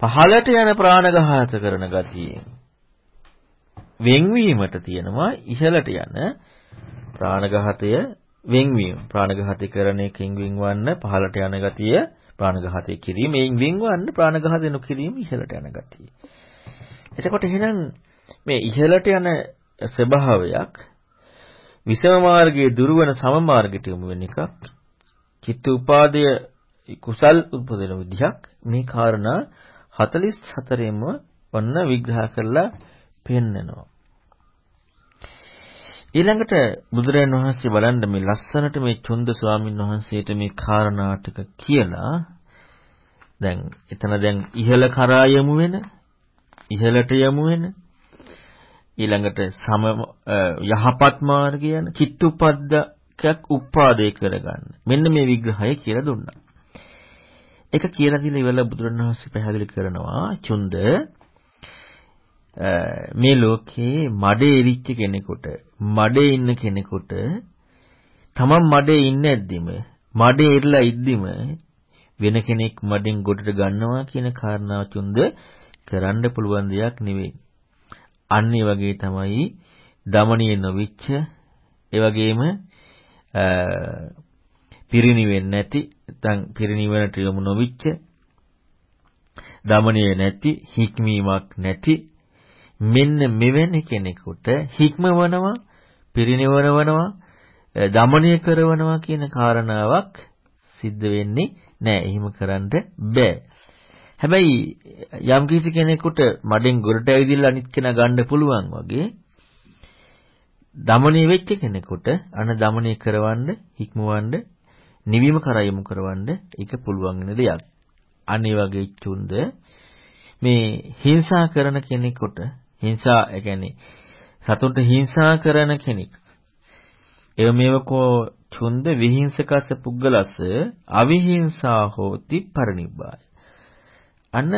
පහළට යන ප්‍රාණඝාත කරන ගතියෙන් වෙන්වීමට තියෙනවා ඉහළට යන ප්‍රාණඝාතය වෙන්වීම. ප්‍රාණඝාතය කරන එකෙන් වෙන්වන්න පහළට යන ගතිය ප්‍රාණඝාතය කිරීම. එයින් වෙන්වන්න ප්‍රාණඝාතය නොකිරීම ඉහළට යන ගතිය. එතකොට එහෙනම් මේ ඉහළට යන ස්වභාවයක් විසම මාර්ගයේ දුරවන සම මාර්ගයට යොමු වෙන එකක්. චිත්ත උපාදය කුසල් උපදින විදිහක් මේ කාරණා 44ෙම ඔන්න විග්‍රහ කරලා පෙන්නනවා. ඊළඟට බුදුරජාණන් වහන්සේ බලන්න මේ ලස්සනට මේ චුන්ද ස්වාමීන් වහන්සේට මේ කාරණා ටික කියලා දැන් එතන දැන් ඉහළ කරා යමු වෙන ඉහළට යමු වෙන ඊළඟට සම යහපත් මාර්ගය යන චිත්තුපද්දකයක් උපාදේ කරගන්න. මෙන්න මේ විග්‍රහය කියලා දුන්නා. ඒක කියලා දීලා ඉවරලා බුදුරණවහන්සේ පැහැදිලි කරනවා චුන්ද මේ ලෝකේ මඩේ ඉරිච්ච කෙනෙකුට මඩේ ඉන්න කෙනෙකුට තමන් මඩේ ඉන්නේ නැද්දිම මඩේ ඉරලා ඉද්දිම වෙන කෙනෙක් මඩෙන් ගොඩට ගන්නවා කියන කාරණාව චුන්ද කරන්න පුළුවන් දෙයක් නෙවෙයි. අන්න ඒ වගේ තමයි දමණිය නොවිච්ච ඒ වගේම පිරිණිවෙන්නේ නැති නැත්නම් පිරිණිවනට යොමු නොවිච්ච දමණිය නැති හික්මීමක් නැති මෙන්න මෙවැනි කෙනෙකුට හික්මවනවා පිරිණිවනවනවා දමණය කරනවා කියන කාරණාවක් සිද්ධ වෙන්නේ නැහැ. එහෙම කරන්න බෑ. හැබැයි යම් කිසි කෙනෙකුට මඩෙන් ගොඩට ඇවිදilla අනිත් කෙනා ගන්න පුළුවන් වගේ දමණය වෙච්ච කෙනෙකුට අන දමණය කරවන්න හික්මවන්න නිවීම කරා යොමු කරවන්න ඒක පුළුවන් වෙන දෙයක්. අනේ වගේ චුන්ද මේ හිංසා කරන කෙනෙකුට හිංසා ඒ කියන්නේ සතුන්ට හිංසා කරන කෙනෙක්. එව මේවකෝ චුන්ද විහිංසකස්ස පුද්ගලස්ස අවිහිංසා හෝති පරිනිබ්බාය. අන්න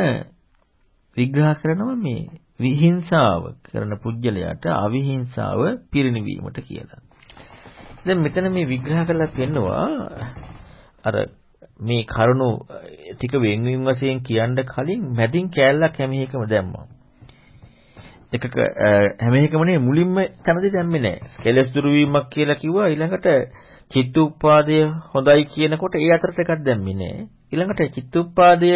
විග්‍රහ කරනවා මේ විහිංසාව කරන පුජ්‍යලයට අවිහිංසාව පිරිනිවීමට කියලා. දැන් මෙතන මේ විග්‍රහ කරලා පෙන්නවා අර මේ කරුණු ටික වෙන්වීම වශයෙන් කියන්න කලින් මැදින් කෑල්ලක් හැම එකම දැම්මා. එකක හැම එකම නේ මුලින්ම තැනදී දැම්මේ නැහැ. කෙලස් දුරු වීමක් කියලා කිව්වා ඊළඟට චිත්තුප්පාදය හොඳයි කියනකොට ඒ අතරට එකක් දැම්මේ නැහැ. ඊළඟට චිත්තුප්පාදය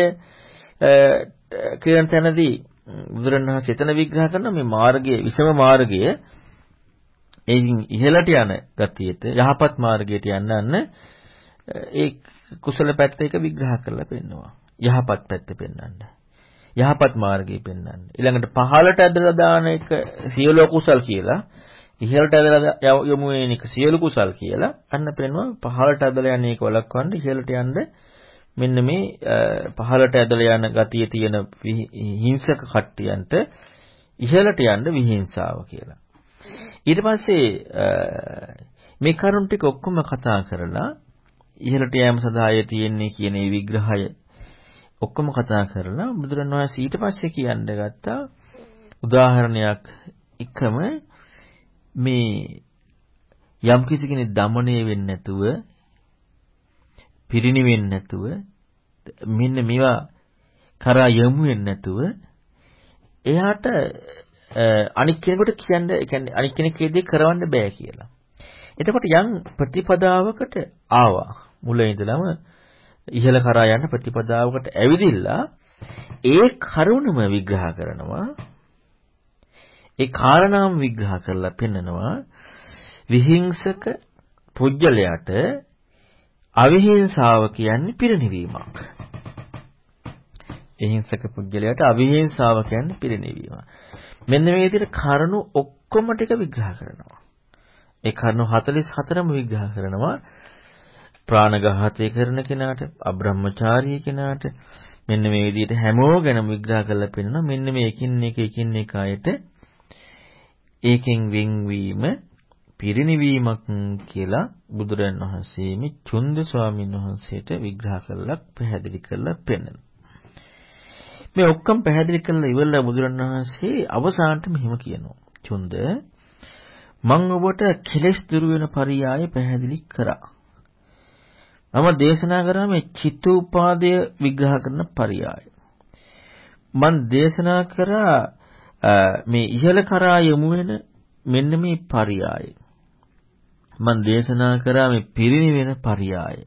කියන තැනදී බුදුරණවහන්සේ එතන විග්‍රහ කරන මේ මාර්ගයේ විසම මාර්ගය එයින් ඉහළට යන ගතියට යහපත් මාර්ගයට යන්න ඒ කුසල පැත්ත එක විග්‍රහ කරලා පෙන්නවා. යහපත් පැත්ත පෙන්වන්න. යහපත් මාර්ගය පෙන්වන්න. ඊළඟට පහළට ඇදලා දාන එක සියලු කුසල් කියලා ඉහළට ඇදලා යමු වෙන එක සියලු කුසල් කියලා අන්න පෙන්වනවා පහළට ඇදලා යන එක වළක්වන්න ඉහළට යන්න මෙන්න මේ පහළට ඇදලා යන ගතිය තියෙන හිංසක කට්ටියන්ට ඉහළට යන්න විහිංසාව කියලා. ඊට පස්සේ මේ කරුණ ටික ඔක්කොම කතා කරලා ඉහළට යෑම සඳහා තියෙන්නේ කියන ඒ විග්‍රහය ඔක්කොම කතා කරලා බුදුරණවහන්සේ ඊට පස්සේ කියන්න ගත්තා උදාහරණයක් එකම මේ යම් කිසි කෙනෙක් দমনය වෙන්නේ නැතුව පිරිණිවෙන්නේ නැතුව මෙන්න මේවා කරා යමු වෙන්නේ නැතුව එයාට අනික් කෙනෙකුට කියන්න ඒ කියන්නේ අනික් කෙනෙක් ඒ දේ කරවන්න බෑ කියලා. එතකොට යම් ප්‍රතිපදාවකට ආවා. මුල ඉඳලම ඉහළ කරා යන ප්‍රතිපදාවකට ඇවිදිලා ඒ කරුණම විග්‍රහ කරනවා. ඒ කාරණාම විග්‍රහ කරලා පෙන්නනවා. විහිංසක පුජ්‍යලයට අවිහිංසාව කියන්නේ පිරිනිවීමක්. විහිංසක පුජ්‍යලයට අවිහිංසාව කියන්නේ පිරිනිවීම. මෙන්න මේ විදිහට කරුණු ඔක්කොම ටික විග්‍රහ කරනවා. ඒ කරුණු 44ම විග්‍රහ කරනවා. ප්‍රාණඝාතය කරන කෙනාට, අබ්‍රහ්මචාරී කෙනාට මෙන්න මේ විදිහට හැමෝගෙනම විග්‍රහ කරලා පෙන්නනවා. මෙන්න මේ එකින් එක එකින් එක අයට ඒකෙන් වෙන්වීම පිරිණිවීමක් කියලා බුදුරන් වහන්සේ මේ චුන්ද ස්වාමීන් වහන්සේට විග්‍රහ කරලා පැහැදිලි කරලා පෙන්නනවා. මේ ඔක්කොම පැහැදිලි කරලා ඉවරලා බුදුරන් වහන්සේ අවසානට මෙහෙම කියනවා. චුන්ද මම ඔබට කෙලෙස් දුරු වෙන පරියාය පැහැදිලි කරා. මම දේශනා කරා මේ චිත්තෝපාදය විග්‍රහ කරන පරියාය. මම දේශනා කරා මේ ඉහළ කරා යමු වෙන මෙන්න මේ පරියාය. මම දේශනා කරා මේ පිරිනිවෙන පරියාය.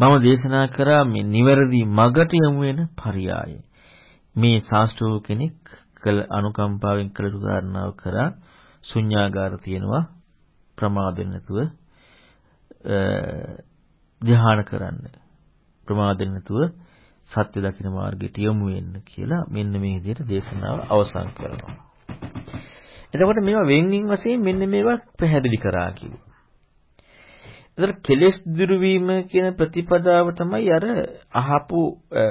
මම දේශනා කරා මේ නිවැරදි මගට යමු වෙන පරියාය. මේ ශාස්ත්‍රෝ කෙනෙක් කළ අනුකම්පාවෙන් කළ යුතු කාරණාව කරා ශුන්‍යාගාර තියෙනවා ප්‍රමාදෙන් නැතුව ධ්‍යාන කරන්න. ප්‍රමාදෙන් නැතුව සත්‍ය දකින්න මාර්ගයට යොමු වෙන්න කියලා මෙන්න මේ විදිහට දේශනාව අවසන් කරනවා. එතකොට මේවා වෙන්වින් වශයෙන් මෙන්න මේවා පැහැදිලි කරා කිව්වා. එතකොට කෙලෙස් දුරු වීම කියන ප්‍රතිපදාව තමයි අර අහපු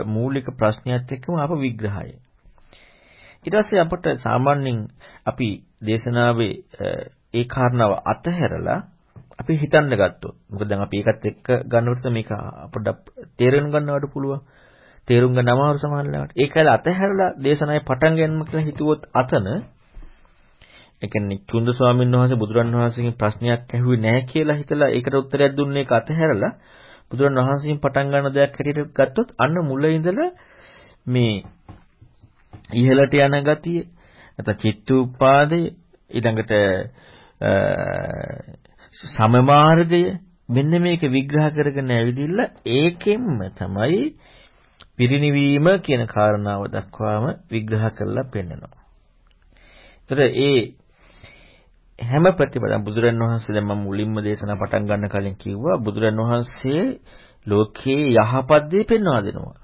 මූලික ප්‍රශ්නයත් එක්කම ආපු විග්‍රහය. ඊට පස්සේ අපට සාමාන්‍යයෙන් අපි දේශනාවේ ඒ කාරණාව අතහැරලා අපි හිතන්න ගත්තොත් මොකද දැන් අපි ඒකත් එක්ක ගන්නකොට මේක පොඩ්ඩක් තේරුම් ගන්නවට පුළුවන් තේරුම් ගන්න අමාරු සමහරවිට ඒකල අතහැරලා දේශනාවේ පටන් ගන්නම කියලා හිතුවොත් අතන ඒ කියන්නේ චුන්ද ස්වාමීන් වහන්සේ බුදුරන් වහන්සේගෙන් ප්‍රශ්නයක් ඇහුවේ නැහැ කියලා හිතලා ඒකට උත්තරයක් දුන්නේ ඒක අතහැරලා බුදුරන් වහන්සේගෙන් පටන් ගන්න දෙයක් හැටියට ගත්තොත් අන්න මුල ඉඳලා මේ ඉහළට යන ගතිය නැත්නම් චිත්තූපාදය ඊළඟට සමමාර්ගය මෙන්න මේක විග්‍රහ කරගෙන ඇවිදින්න ඒකෙන්ම තමයි පිරිණිවීම කියන කාරණාව දක්වාම විග්‍රහ කරලා පෙන්නනවා. ඒතර ඒ හැම ප්‍රතිපදම් බුදුරන් වහන්සේ දැන් මම මුලින්ම දේශනා පටන් ගන්න කලින් කිව්වා බුදුරන් වහන්සේ ලෝකේ යහපත් දේ පෙන්වා දෙනවා.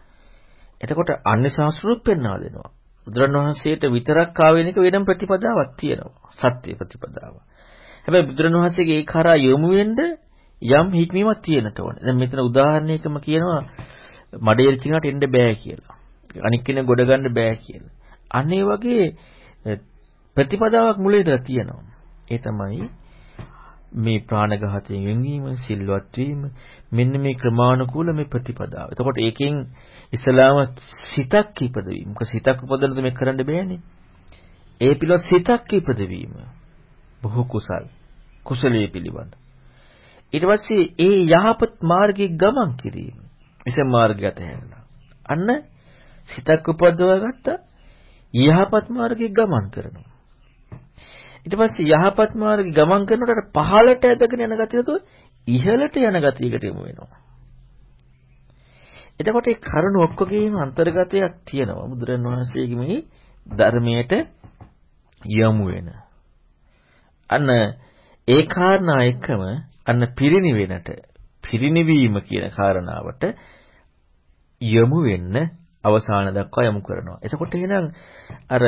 එතකොට අන්‍ය ශාස්ත්‍රොත් පෙන්වා දෙනවා. බුදුරන් වහන්සේට විතරක් ආවෙන එක වෙනම ප්‍රතිපදාවක් තියෙනවා. සත්‍ය ප්‍රතිපදාව. හැබැයි බුදුරන් වහන්සේගේ ඒ කරා යොමු වෙන්න යම් හික්මීමක් තියෙනට ඕනේ. දැන් මෙතන උදාහරණයකම කියනවා මඩේල් චිනාට එන්න බෑ කියලා. අනික් කෙනෙක් ගොඩ ගන්න බෑ කියලා. අනේ වගේ ප්‍රතිපදාවක් මුලේදලා තියෙනවා. ඒ තමයි මේ ප්‍රාණඝාතයෙන් වෙන්වීම, සිල්වත් වීම මෙන්න මේ ක්‍රමානුකූල මේ ප්‍රතිපදාව. එතකොට ඒකෙන් ඉස්ලාම සිතක් ඉපදවීම. මොකද සිතක් උපදනද මේ කරන්න බෑනේ. ඒ පිළිවෙත් සිතක් ඉපදවීම. බොහෝ කුසල්. කුසලයේ පිළිබඳ. ඊට පස්සේ ඒ යහපත් මාර්ගයේ ගමන් කිරීම. විසම මාර්ගයට හැරෙනවා. අන්න සිතක් උපදවා ගත්තා යහපත් මාර්ගයේ ගමන් කරනවා. ඊට පස්සේ යහපත් මාර්ගේ ගමන් කරනකොට පහළට ඇදගෙන යන ගතිය તો ඉහළට යන ගතියකට යමු වෙනවා. එතකොට ඒ කරුණ ඔක්කොගේම අන්තර්ගතයක් තියෙනවා බුදුරන් වහන්සේගේ මේ ධර්මයට යමු වෙන. අන්න ඒ කාරණා එකම අන්න පිරිණිවෙනට පිරිණිවීම කියන කාරණාවට යමු වෙන්න අවසාන දක්වා යමු කරනවා. එතකොට එහෙනම් අර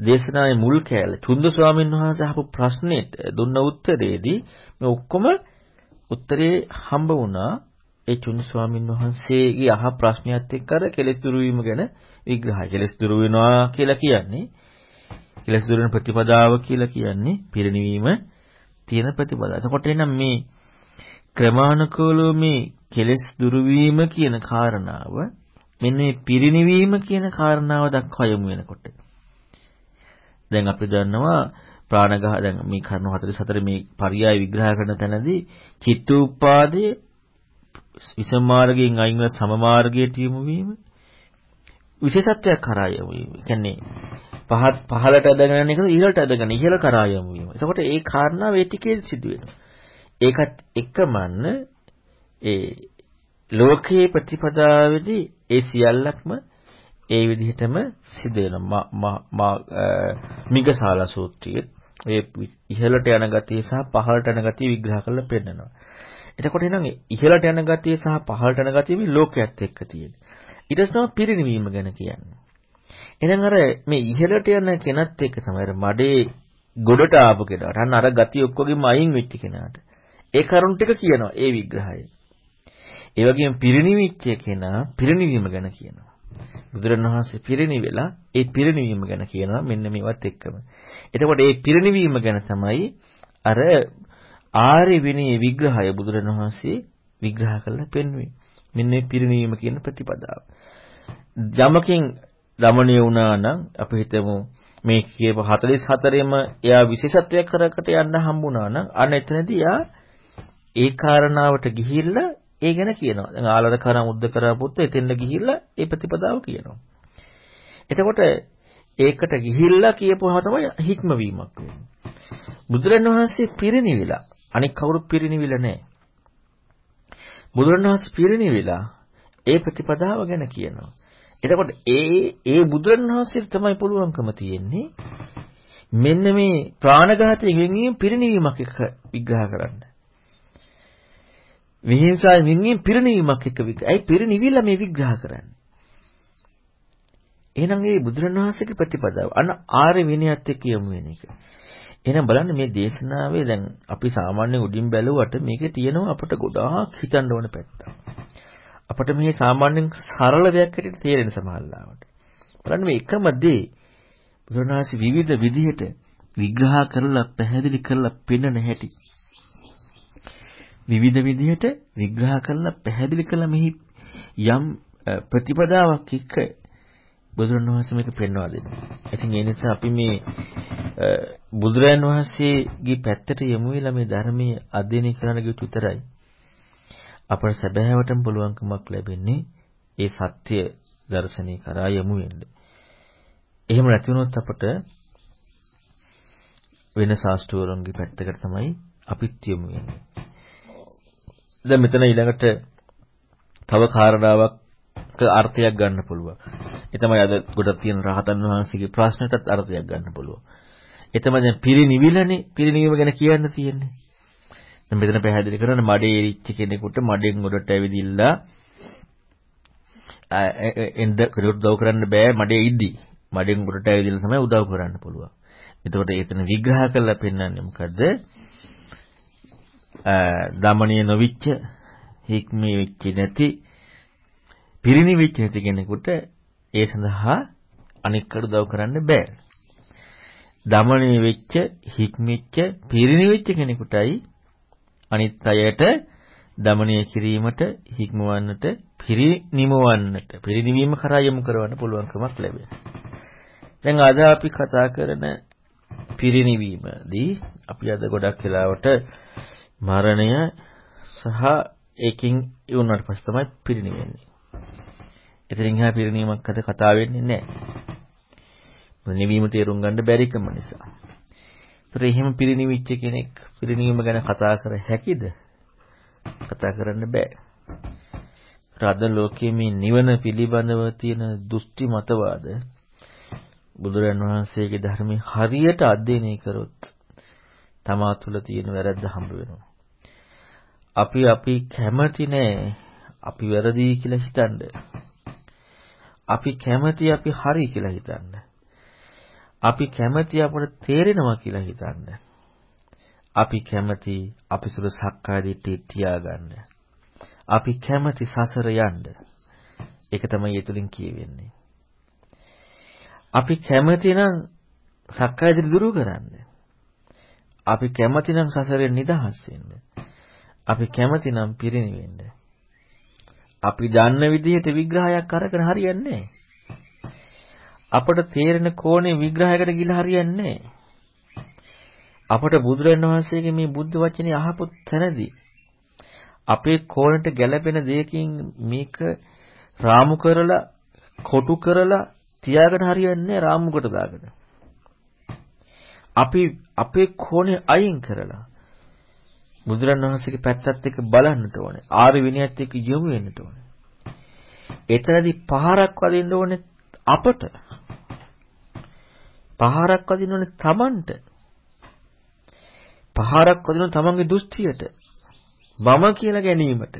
දේශනාවේ මුල් කෑල්ල චුන්ද ස්වාමීන් වහන්සේ අහපු ප්‍රශ්නෙට දුන්න උත්තරේදී මේ ඔක්කොම උත්තරේ හම්බ වුණා ඒ චුන්ද ස්වාමීන් වහන්සේගේ අහ ප්‍රශ්නයත් එක්ක අර කෙලෙස් දුරු වීම ගැන විග්‍රහය. කෙලෙස් දුරු වෙනවා කියලා කියන්නේ කෙලෙස් දුරු වෙන ප්‍රතිපදාව කියලා කියන්නේ පිරිණිවීම තියෙන ප්‍රතිපදාව. එතකොට එනම් මේ ක්‍රමානුකූලව මේ කෙලෙස් දුරු වීම කියන කාරණාව මෙන්න මේ පිරිණිවීම කියන කාරණාව දක්වා යමු වෙනකොට. දැන් අපි දන්නවා ප්‍රාණඝාත දැන් මේ කරුණු 44 මේ පරියාය විග්‍රහ කරන තැනදී චිත්තූපාදයේ විසම මාර්ගයෙන් අයින් වෙලා සම මාර්ගයට යොමු වීම විශේෂත්වයක් කරා යොමු වීම. කියන්නේ පහත් පහලට ඇදගෙන යන එක ඉහළට ඇදගෙන ඉහළ කරා යොමු වීම. එතකොට ඒ කාරණාව ඒ ටිකේ සිදු වෙනවා. ඒකත් එක්කමන්න ඒ ලෝකයේ ප්‍රතිපදාවේදී ඒ සියල්ලක්ම ඒ විදිහටම සිදු වෙනවා. මිගසාලා සූත්‍රයේ ඒ ඉහළට යන ගතිය සහ පහළට යන ගතිය විග්‍රහ කරලා පෙන්නනවා. එතකොට එහෙනම් ඉහළට යන ගතිය සහ පහළට යන ගතිය මේ ලෝකයේත් එක්ක තියෙන. ඊට පස්සේ පිරිණිවීම ගැන කියන්නේ. එහෙනම් අර මේ ඉහළට යන කෙනත් එක්ක තමයි අර මඩේ ගොඩට ආපු කෙනාට අන්න අර ගතිය ඔක්කොගෙම අයින් වෙච්ච කෙනාට. ඒ කරුණ ටික කියනවා ඒ විග්‍රහය. ඒ වගේම පිරිණිවිච්ච කෙනා පිරිණිවීම ගැන කියනවා. බුදුරණවහන්සේ පිරිණිවෙලා ඒ පිරිණිවීම ගැන කියනවා මෙන්න මේවත් එක්කම. එතකොට මේ පිරිණිවීම ගැන තමයි අර ආර්ය විනය විග්‍රහය බුදුරණවහන්සේ විග්‍රහ කරලා පෙන්වුවේ. මෙන්න මේ පිරිණිවීම කියන ප්‍රතිපදාව. යමකින් දමණය වුණා නම් අපි හිතමු මේ කියප 44ෙම එයා විශේෂත්වයක් කරකට යන්න හම්බුණා නම් අන්න එතනදී එයා ඒ කාරණාවට ගිහිල්ලා ඒ ගැන කියනවා. දැන් ආලර කරා මුද්ද කරා පුත්ත එතෙන්ද ගිහිල්ලා ඒ ප්‍රතිපදාව කියනවා. එතකොට ඒකට ගිහිල්ලා කියපුවම තමයි හික්මවීමක් වෙන්නේ. බුදුරණවහන්සේ පිරිනිවිලා අනික කවුරුත් පිරිනිවිලා නැහැ. බුදුරණවහන්සේ පිරිනිවිලා ඒ ප්‍රතිපදාව ගැන කියනවා. එතකොට ඒ ඒ බුදුරණවහන්සේට තමයි පුළුවන්කම තියෙන්නේ මෙන්න මේ ප්‍රාණඝාතයෙන් වෙනීම පිරිනිවීමක් එක්ක විග්‍රහ කරන්න. විහිංසාවෙන් වෙනීම පිරිනිවීමක් එක්ක විග්‍රහ. ඇයි පිරිනිවිලා මේ විග්‍රහ කරන්නේ? එහෙනම් මේ බුදුරණවහන්සේගේ ප්‍රතිපදාව අන්න ආර්ය විනයත් එක්ක යමු වෙන එක. එහෙනම් බලන්න මේ දේශනාවේ දැන් අපි සාමාන්‍ය උඩින් බැලුවට මේකේ තියෙනවා අපට ගොඩාක් හිතන්න ඕන පැත්තක්. අපට මේ සාමාන්‍යයෙන් සරල දෙයක් හැටියට තේරෙන සමහරවිට. බලන්න මේ එකම දේ බුදුරණාහි විවිධ විදිහට විග්‍රහ කරලා පැහැදිලි කරලා පෙන්වන හැටි. විවිධ විදිහට විග්‍රහ කරලා පැහැදිලි කළ මෙහි යම් ප්‍රතිපදාවක් එක්ක බුදුරණවහන්සේ මේක පෙන්වා දෙනවා. ඉතින් ඒ නිසා අපි මේ බුදුරයන් වහන්සේගේ පැත්තට යමු වෙලා මේ ධර්මයේ අධ්‍යයනය කරන්න ගියොත් විතරයි අපට සැබෑවටම පුළුවන්කමක් ලැබෙන්නේ ඒ සත්‍ය දර්ශනය කරා යමු වෙන්න. එහෙම නැති වුණොත් අපට වෙන ශාස්ත්‍රවරුන්ගේ පැත්තකට තමයි අපිත් යමු වෙන්නේ. දැන් මෙතන ඊළඟට තව කාරණාවක් අර්ථයක් ගන්න පුළුවන්. ඒ තමයි අද ගොඩක් තියෙන රහතන් වහන්සේගේ ප්‍රශ්නටත් අර්ථයක් ගන්න පුළුවන්. ඒ තමයි දැන් පිරිනිවිලනේ පිරිනිවීම ගැන කියන්න තියෙන්නේ. දැන් මෙතන පැහැදිලි කරන මඩේ ඉරිච්ච කෙනෙකුට මඩෙන් උඩට ඇවිදිලා එන්ද උදව් කරන්න බෑ මඩේ ඉද්දි. මඩෙන් උඩට ඇවිදිලා තමයි උදව් කරන්න පුළුවන්. එතකොට එතන විග්‍රහ කරලා පෙන්වන්නේ මොකද්ද? දමණීය නොවිච්ච හික්මී වෙච්ච නැති පිරිනිවිච්ච නැති කෙනෙකුට ඒ සඳහා අනික්කට උදව් කරන්න බෑ. දමණය වෙච්ච, හික්මිච්ච, පිරිනිවෙච්ච කෙනෙකුටයි අනිත් අයට දමණය කිරීමට, හික්මවන්නට, පිරිනිමවන්නට, පිරිනිවීම කරා යොමු කරවන්න පුළුවන්කමක් ලැබෙනවා. දැන් අද අපි කතා කරන පිරිනිවීමදී අපි අද ගොඩක් වෙලාවට මරණය සහ ඒකින් ඉවුණාට පස්සේ තමයි පිරිනිවෙන්නේ. එතනින් එහා පිරිනීමක් අද කතා වෙන්නේ නැහැ. නිවීම තේරුම් ගන්න බැරිකම නිසා. ඒතර එහෙම පිරිනිවිච්ච කෙනෙක් පිරිනීම ගැන කතා කර හැකිද? කතා කරන්න බෑ. රද ලෝකයේ මේ නිවන පිළිබඳව තියෙන දෘෂ්ටි මතවාද බුදුරන් වහන්සේගේ ධර්මයේ හරියට අධ්‍යයනය කරොත් තමා තුළ තියෙන වැරද්ද හම්බ වෙනවා. අපි අපි කැමති නෑ අපි වැරදි කියලා හිතන්නේ. අපි කැමති අපි හරි කියලා හිතන්න. අපි කැමති අපට තේරෙනවා කියලා හිතන්න. අපි කැමති අපි සුර සක්කාය දිට්ඨිය තියාගන්න. අපි කැමති සසර යන්න. ඒක තමයි ඒ තුලින් කියවෙන්නේ. අපි කැමති නම් සක්කාය දිට්ඨිය දුරු කරන්න. අපි කැමති නම් සසරෙන් නිදහස් වෙන්න. අපි කැමති නම් පිරිනිවෙන්න. අපි දන්න විදිහට විග්‍රහයක් අරගෙන හරියන්නේ අපට තේරෙන කෝණේ විග්‍රහයකට ගිහිල්ලා හරියන්නේ අපට බුදුරජාණන් වහන්සේගේ මේ බුද්ධ වචනේ අහපු තැනදී අපේ කෝණයට ගැළපෙන දෙයකින් මේක රාමු කරලා කොටු කරලා තියාගෙන හරියන්නේ රාමුකට දාගෙන. අපි අපේ කෝණය අයින් කරලා බුදුරණවහන්සේගේ පැත්තත් එක්ක බලන්නට ඕනේ. ආර්ය විනයත් එක්ක යොමු වෙන්නට ඕනේ. එතනදී පහරක් වදින්න ඕනේ අපට. පහරක් වදින්න ඕනේ Tamanට. පහරක් වදින්න තමන්ගේ දෘෂ්ටියට. මම කියලා ගැනීමට.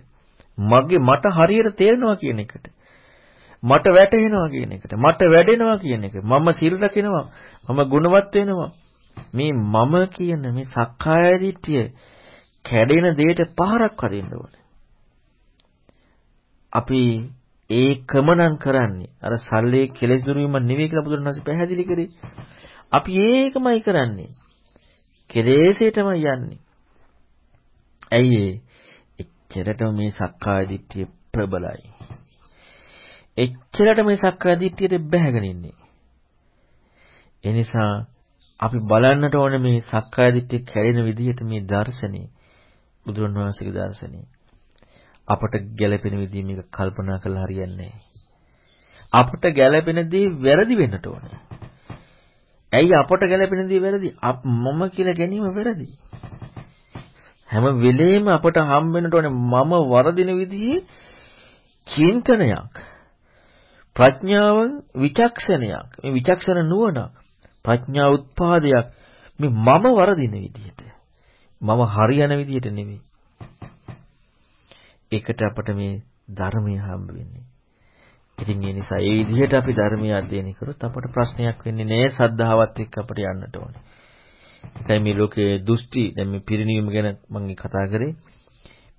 මගේ මට හරියට තේරෙනවා කියන එකට. මට වැටහෙනවා කියන එකට. මට වැඩෙනවා කියන එක. මම සිල් රකින්නවා. මම ගුණවත් වෙනවා. මේ මම කියන මේ සක්කාය දිට්ඨිය කැඩෙන දෙයට පහරක් වදින්න ඕනේ. අපි ඒකම නම් කරන්නේ. අර සල්ලේ කෙලෙස් දුරීම නෙවෙයි කියලා බුදුරණවහන්සේ පැහැදිලි කරේ. අපි ඒකමයි කරන්නේ. කෙලෙසේටමයි යන්නේ. ඇයි එච්චරටම මේ සක්කාය දිට්ඨිය ප්‍රබලයි. එච්චරට මේ සක්කාය දිට්ඨියට බැහැගෙන ඉන්නේ. ඒ නිසා අපි බලන්නට ඕනේ මේ සක්කාය දිට්ඨිය කැඩෙන විදිහට මේ දර්ශනේ බුදුරණවහන්සේගේ දර්ශනේ අපට ගැළපෙන විදිහ මේක කල්පනා කරලා හරියන්නේ අපට ගැළපෙන දේ වැරදි වෙන්නට ඕනේ. ඇයි අපට ගැළපෙන දේ වැරදි? මම කියලා ගැනීම වැරදි. හැම වෙලේම අපට හම් වෙන්නට ඕනේ මම වරදින විදිහේ චින්තනයක්. ප්‍රඥාවන් විචක්ෂණයක්. මේ විචක්ෂණ නුවණක්. ප්‍රඥා උත්පාදයක්. මේ මම වරදින විදිහට. මම හරියන විදිහට නෙමෙයි. ඒකට අපට මේ ධර්මය හම්බ වෙන්නේ. ඉතින් ඒ නිසා ඒ විදිහට අපි ධර්මය අධ්‍යයනය කරොත් අපට ප්‍රශ්නයක් වෙන්නේ නෑ සද්ධාවත් එක්ක අපිට යන්නට ඕනේ. ඒකයි මේ ලෝකයේ දෘෂ්ටි දැන් මේ පිරිණිවීම ගැන මම කතා කරේ.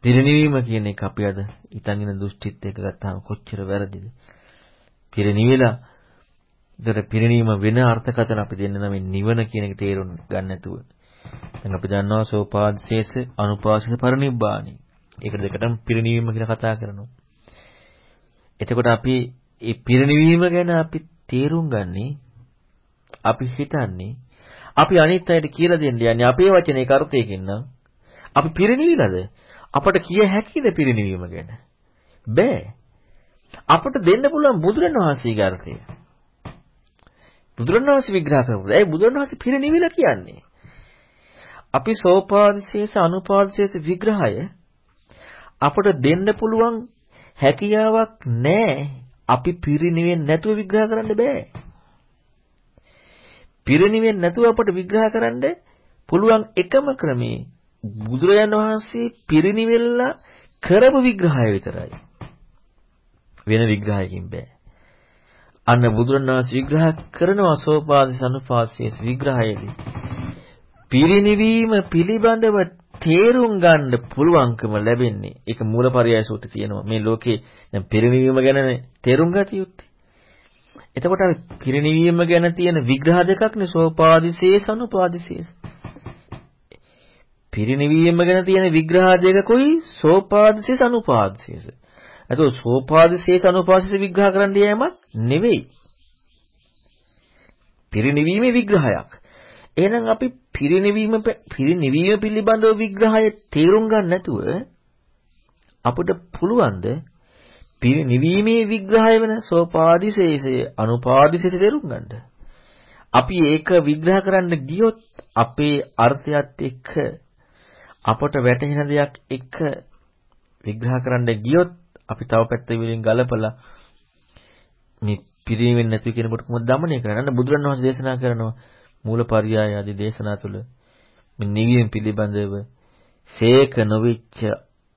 පිරිණිවීම කියන එක අපි අද ඉතින් දෘෂ්ටිත් එක්ක ගත්තාම කොච්චර වැරදිද? පිරිණිවිලා ඒතර පිරිණීම වෙන අර්ථකථන අපි දෙන්න නම් නිවන කියන එක තේරුම් ගන්න නැතුව. දැන් අපි දන්නවා සෝපාදිශේෂ අනුපාදිශේෂ පරිනිබ්බාණි. ඒක දෙකටම පිරිණීම කියලා කතා කරනවා. එතකොට අපි මේ පිරිණිවීම ගැන අපි තේරුම් ගන්නේ අපි හිතන්නේ අපි අනිත් අයට කියලා දෙන්න යන්නේ අපේ වචනේ කර්තයකින් නම් අපි පිරිණිවිලද? අපට කිය හැකිද පිරිණිවීම ගැන? බෑ. අපට දෙන්න පුළුවන් බුදුරණවහන්සේගේ අර්ථය. බුදුරණවහන්සේ විග්‍රහ කරපු. ඒ බුදුරණවහන්සේ පිරිණිවිල කියන්නේ. අපි සෝපාදිශේෂ අනුපාදිශේෂ විග්‍රහය අපට දෙන්න පුළුවන් හැකියාවක් නැහැ. අපි පිරිනිවෙන්නේ නැතුව විග්‍රහ කරන්න බෑ. පිරිනිවෙන්නේ නැතුව අපට විග්‍රහ කරන්න පුළුවන් එකම ක්‍රමේ බුදුරජාණන් වහන්සේ පිරිනිවෙල්ලා කරපු විග්‍රහය විතරයි. වෙන විග්‍රහයකින් බෑ. අන්න බුදුරණවහන්සේ විග්‍රහ කරනවා සෝපාදි සනුපාසයේ විග්‍රහයේදී. පිරිනිවීම පිළිබඳව තේරුම් ගන්න පුළුවන්කම ලැබෙන්නේ. ඒක මූලපරයය සූත්‍රය තියෙනවා. මේ ලෝකේ දැන් පිරිනිවීම ගැන තේරුම් ගත යුත්තේ. එතකොට අපි පිරිනිවීම ගැන තියෙන විග්‍රහ දෙකක් නේ සෝපාදිශේෂ අනුපාදිශේෂ පිරිනිවීම ගැන තියෙන විග්‍රහ දෙකකුයි සෝපාදිශේෂ අනුපාදිශේෂ එතකොට සෝපාදිශේෂ අනුපාදිශේෂ විග්‍රහ කරන්න යෑමක් නෙවෙයි. පිරිනිවීමේ විග්‍රහයක්. එහෙනම් අපි පිරිනිවීම පිරිනිවීම පිළිබඳව විග්‍රහය තේරුම් ගන්න නැතුව අපිට පුළුවන්ද පිරිනිවීමේ විග්‍රහය වෙන සෝපාදිශේෂය අනුපාදිශේෂය තේරුම් ගන්නද? අපි ඒක විග්‍රහ කරන්න ගියොත් අපේ අර්ථයත් එක්ක අපට වැටහෙන දෙයක් එක්ක විග්‍රහ කරන්න ගියොත් අපි තව පැත්තකින් ගලපලා මේ පිරිනිවෙන්නේ නැති කෙනෙකුට කොහොමද দমনය කරන්නේ? බුදුරණවහන්සේ දේශනා කරනවා මූලපරියාය ආදී දේශනා තුළ මේ නිවීම පිළිබඳව සේක නොවිච්ච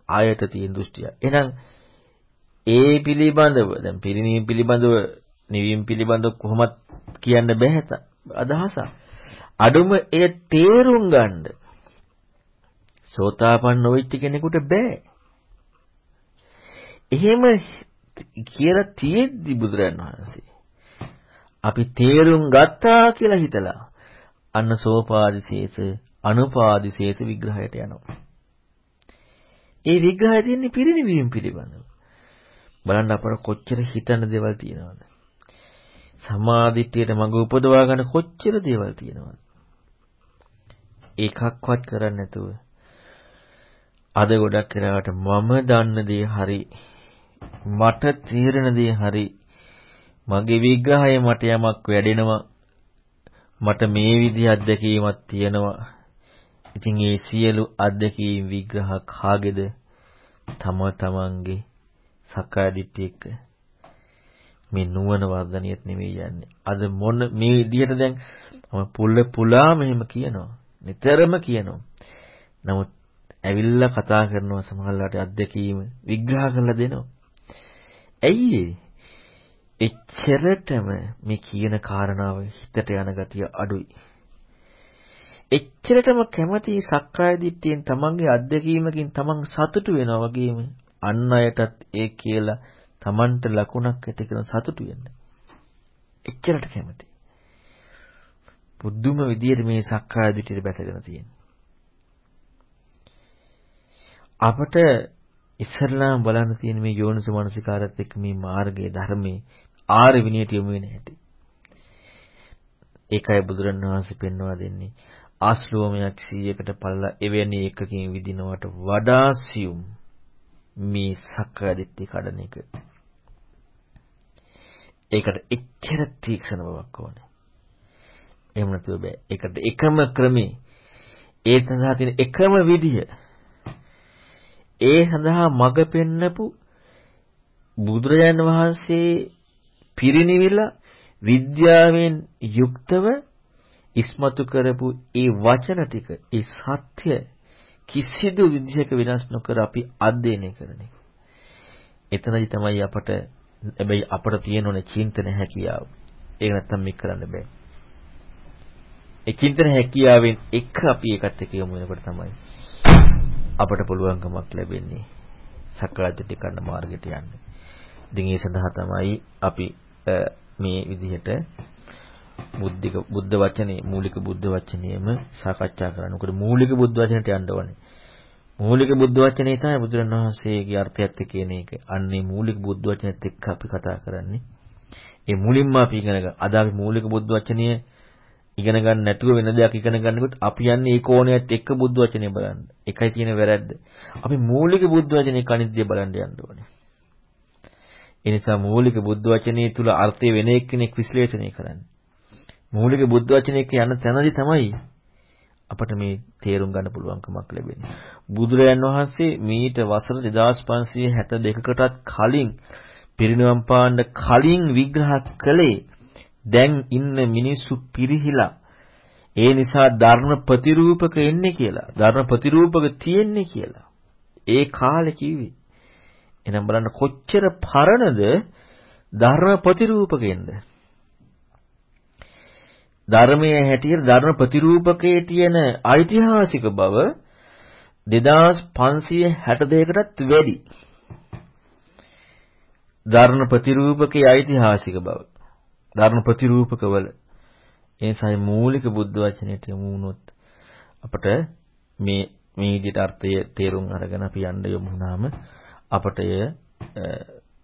ආයත තියෙන දෘෂ්ටිය. එහෙනම් ඒ පිළිබඳව දැන් පිරිනීම පිළිබඳව නිවීම පිළිබඳව කොහොමත් කියන්න බෑ අදහස. අඩුම ඒ තේරුම් ගන්න සෝතාපන්න නොවිච්ච කෙනෙකුට බෑ. එහෙම කියලා තියෙද්දි බුදුරන් වහන්සේ අපි තේරුම් ගත්තා කියලා හිතලා අන්න සෝපාදිශේෂ අනුපාදිශේෂ විග්‍රහයට යනවා. ඒ විග්‍රහය තියෙන්නේ පිරිනිවීම පිළිබඳව. බලන්න අපට කොච්චර හිතන දේවල් තියෙනවද? සමාධිත්‍යයට මඟ උපදවා ගන්න කොච්චර දේවල් තියෙනවද? එකක්වත් කරන්නේ නැතුව අද ගොඩක් වෙලාවට මම දන්න දේ හරි මට තේරෙන දේ හරි මගේ විග්‍රහය මට යමක් වැඩෙනවා මට මේ විදිහ අත්දැකීමක් තියෙනවා ඉතින් ඒ සියලු අත්දැකීම් විග්‍රහ කාගේද තම තමන්ගේ සක්කාය දිට්ඨිය එක්ක මේ නුවණ වර්ධනියත් නෙවෙයි යන්නේ. අද මොන මේ විදිහට දැන් මම පුල්ල පුලා මෙහෙම කියනවා. නිතරම කියනවා. නමුත් ඇවිල්ලා කතා කරනවා සමහරවිට අත්දැකීම විග්‍රහ කරලා දෙනවා. ඇයි එච්චරටම මේ කියන කාරණාව හිතට යන ගතිය අඩුයි. එච්චරටම කැමති සක්කාය දිට්ඨියෙන් තමන්ගේ අත්දැකීමකින් තමන් සතුටු වෙනවා වගේම අන් අයටත් ඒ කියලා තමන්ට ලකුණක් ඇති කරන සතුටු වෙන්න. එච්චරට කැමති. බුදුම විදියට මේ සක්කාය දිට්ඨියට බැසගෙන තියෙනවා. අපට ඉස්සරලාම බලන්න තියෙන මේ යෝනිස මනසිකාරත් එක්ක මේ මාර්ගයේ ධර්මයේ ආර්ය විනයට යොමු වෙන හැටි. ඒකයි බුදුරණවහන්සේ පෙන්වා දෙන්නේ. ආශ්‍රවමයක් 100කට පළලා එවැනි එකකින් විදිනවට වඩා සියුම් මේ සක්කායදිට්ඨිය කඩන එක. ඒකට එච්චර තීක්ෂණ බවක් ඕනේ. එහෙම නැතුව බෑ. ඒකට එකම ක්‍රමේ ඒ සඳහා තියෙන එකම විදිය ඒ සඳහා මඟ පෙන්නපු බුදුරජාණන් වහන්සේ පිරිනිවිලා විද්‍යාවෙන් යුක්තව ඉස්මතු කරපු ඒ වචන ටික ඒ සත්‍ය කිසිදු විදිහක වෙනස් නොකර අපි අධ්‍යයනය කරන එක. එතනදි තමයි අපට හැබැයි අපට තියෙන ඕනේ චින්තන හැකියාව. ඒක නැත්තම් මේක කරන්න බෑ. ඒ චින්තන හැකියාවෙන් එක අපි ඒකත් එක්ක යමු වෙනකොට තමයි අපට පුළුවන්කමක් ලැබෙන්නේ සක්කායදිට්ඨි කරන මාර්ගයට යන්න. ඉතින් ඒ සඳහා තමයි අපි මේ විදිහට බුද්ධික බුද්ධ වචනේ මූලික බුද්ධ වචනේම සාකච්ඡා කරන්න. මොකද මූලික බුද්ධ වචනට යන්න ඕනේ. මූලික බුද්ධ වචනේ තමයි බුදුරණවහන්සේගේ අර්ථයත් කියන එක. අන්නේ මූලික බුද්ධ වචනේත් එක්ක අපි කතා කරන්නේ. ඒ මුලින්ම අපි ඉගෙන ගන්න. අද අපි මූලික බුද්ධ වචනය ඉගෙන ගන්න නැතුව වෙන දෙයක් ඉගෙන ගන්නකොට අපි යන්නේ ඒ කෝණයත් එක්ක බුද්ධ වචනේ බලන්න. එකයි තියෙන වැරද්ද. අපි මූලික බුද්ධ වචනේ කණිද්දිය බලන්න යන්න ඕනේ. ඒ නිසා මූලික බුද්ධ වචනේ තුල අර්ථය වෙන එක්කෙනෙක් විශ්ලේෂණය කරන්න. මූලික බුද්ධ වචනයක යන තැනදී තමයි අපට මේ තේරුම් ගන්න පුළුවන්කමක් ලැබෙන්නේ. බුදුරජාන් වහන්සේ මීට වසර 2562කටත් කලින් පිරිනිවන් පාන්න කලින් විග්‍රහ කළේ දැන් ඉන්න මිනිස්සු පිරිහිලා ඒ නිසා ධර්ම ප්‍රතිරූපක එන්නේ කියලා. ධර්ම ප්‍රතිරූපක තියෙන්නේ කියලා. ඒ කාලේ කිව්වේ. එහෙනම් බලන්න කොච්චර පරණද ධර්ම ප්‍රතිරූපකෙන්ද? ධර්මයේ හැටියට ධර්ම ප්‍රතිරූපකයේ තියෙන ඓතිහාසික බව 2562කටත් වැඩි. ධර්ම ප්‍රතිරූපකයේ ඓතිහාසික බව. ධර්ම ප්‍රතිරූපකවල ඒ සයි මූලික බුද්ධ වචනයට යමු වුණොත් අපට මේ මේ විදිහට අර්ථය තේරුම් අරගෙන අපි යන්න යමු වුණාම අපට එය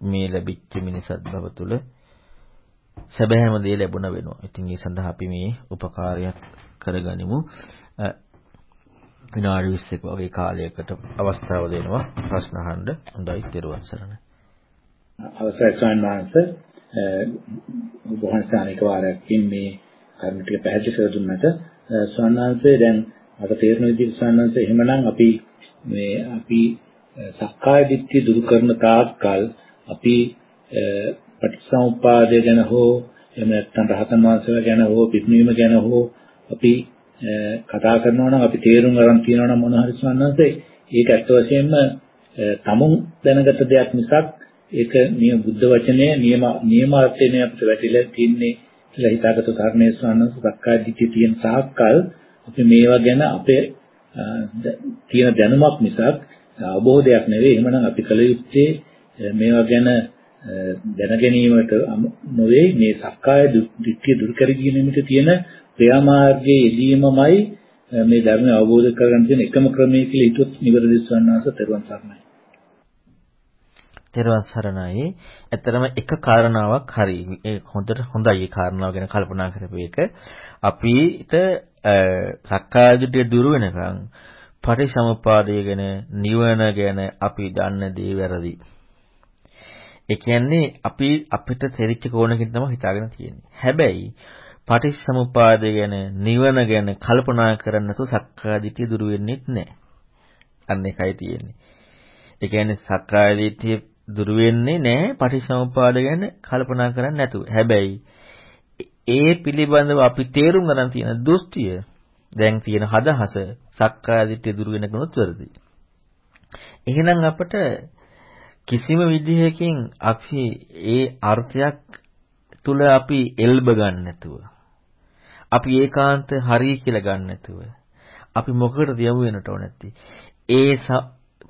මේ ලැබිච්ච මිනිසත් බව තුළ සැබෑම දේ ලැබුණ වෙනවා. ඉතින් ඒ සඳහා අපි මේ උපකාරයක් කරගනිමු. විනාඩි 20ක වගේ කාලයකට අවස්ථාව දෙනවා ප්‍රශ්න අහන්න. හොඳයි, ත්වන් සරණයි. අවසරයි ස්වාමීන් වහන්සේ අනික වාරයකින් මේ කර්ම ටික පැහැදිලි කර දුන්නට ස්වාමීන් දැන් මට තේරෙන විදිහට ස්වාමීන් එහෙමනම් අපි මේ අපි සක්කාය දිට්ඨිය දුරු කරන තාක්කල් අපි පටිච්චසමුප්පාදය ගැන හෝ එහෙම නැත්නම් රහතන් වහන්සේලා ගැන හෝ පිරිනීම ගැන හෝ අපි කතා කරනවා නම් අපි තේරුම් ගන්න තියනවා නම් මොන හරි සම්මන්සේ ඒක ඇත්ත වශයෙන්ම තමුන් දැනගත දෙයක් මිසක් ඒක නිය බුද්ධ වචනයේ නියම නියමාර්ථයේ අපිට වැටිලා තින්නේ කියලා හිතාගත්තු ධර්මයේ ස්වන්නස සක්කාය දිට්ඨිය තියෙන සාක්කල් අපි මේවා ගැන අපේ තියෙන දැනුමක් මිසක් අවබෝධයක් නෙවෙයි එහෙමනම් අපි කල යුත්තේ මේවා ගැන දැන ගැනීමට නොවේ මේ සක්කාය දිට්ඨිය දුරු කර ගැනීමට තියෙන ක්‍රියාමාර්ගයේ යෙදීමමයි මේ ධර්මය අවබෝධ කරගන්න තියෙන එකම ක්‍රමය කියලා හිතුවත් නිවැරදි ස්වන්නාස තෙරුවන් සරණයි. තෙරුවන් සරණයි. ඇත්තරම එක කාරණාවක් හරි. ඒ හොඳට හොඳයි ඒ කාරණාව ගැන කල්පනා කරපු එක. අපිට සක්කායදිටිය දුර වෙනකන් පටිසමුපාදය ගැන නිවන ගැන අපි දන්න දේ වැරදි. ඒ කියන්නේ අපි අපිට තෙරිච්ච කෝණකින් තමයි හිතාගෙන තියෙන්නේ. හැබැයි පටිච්චසමුපාදය ගැන නිවන ගැන කල්පනා කරන්නේ නැතුව සක්කායදිටිය දුර වෙන්නේ නැහැ. අන්න එකයි තියෙන්නේ. ඒ කියන්නේ සක්කායදිටිය දුර වෙන්නේ නැහැ පටිච්චසමුපාද ගැන කල්පනා කරන්නේ නැතුව. හැබැයි ඒ පිළිබඳව අපි තේරුම් ගන්න තියෙන දෘෂ්ටිය දැන් තියෙන හදහස සක්කායදිටිය දුර වෙන කෙනොත් වැරදි. එහෙනම් අපට කිසිම විදිහකින් අපි ඒ අර්ථයක් තුල අපි එල්බ ගන්න නැතුව අපි ඒකාන්ත හරි කියලා ගන්න නැතුව අපි මොකටද යමු වෙනට ඕන නැති ඒ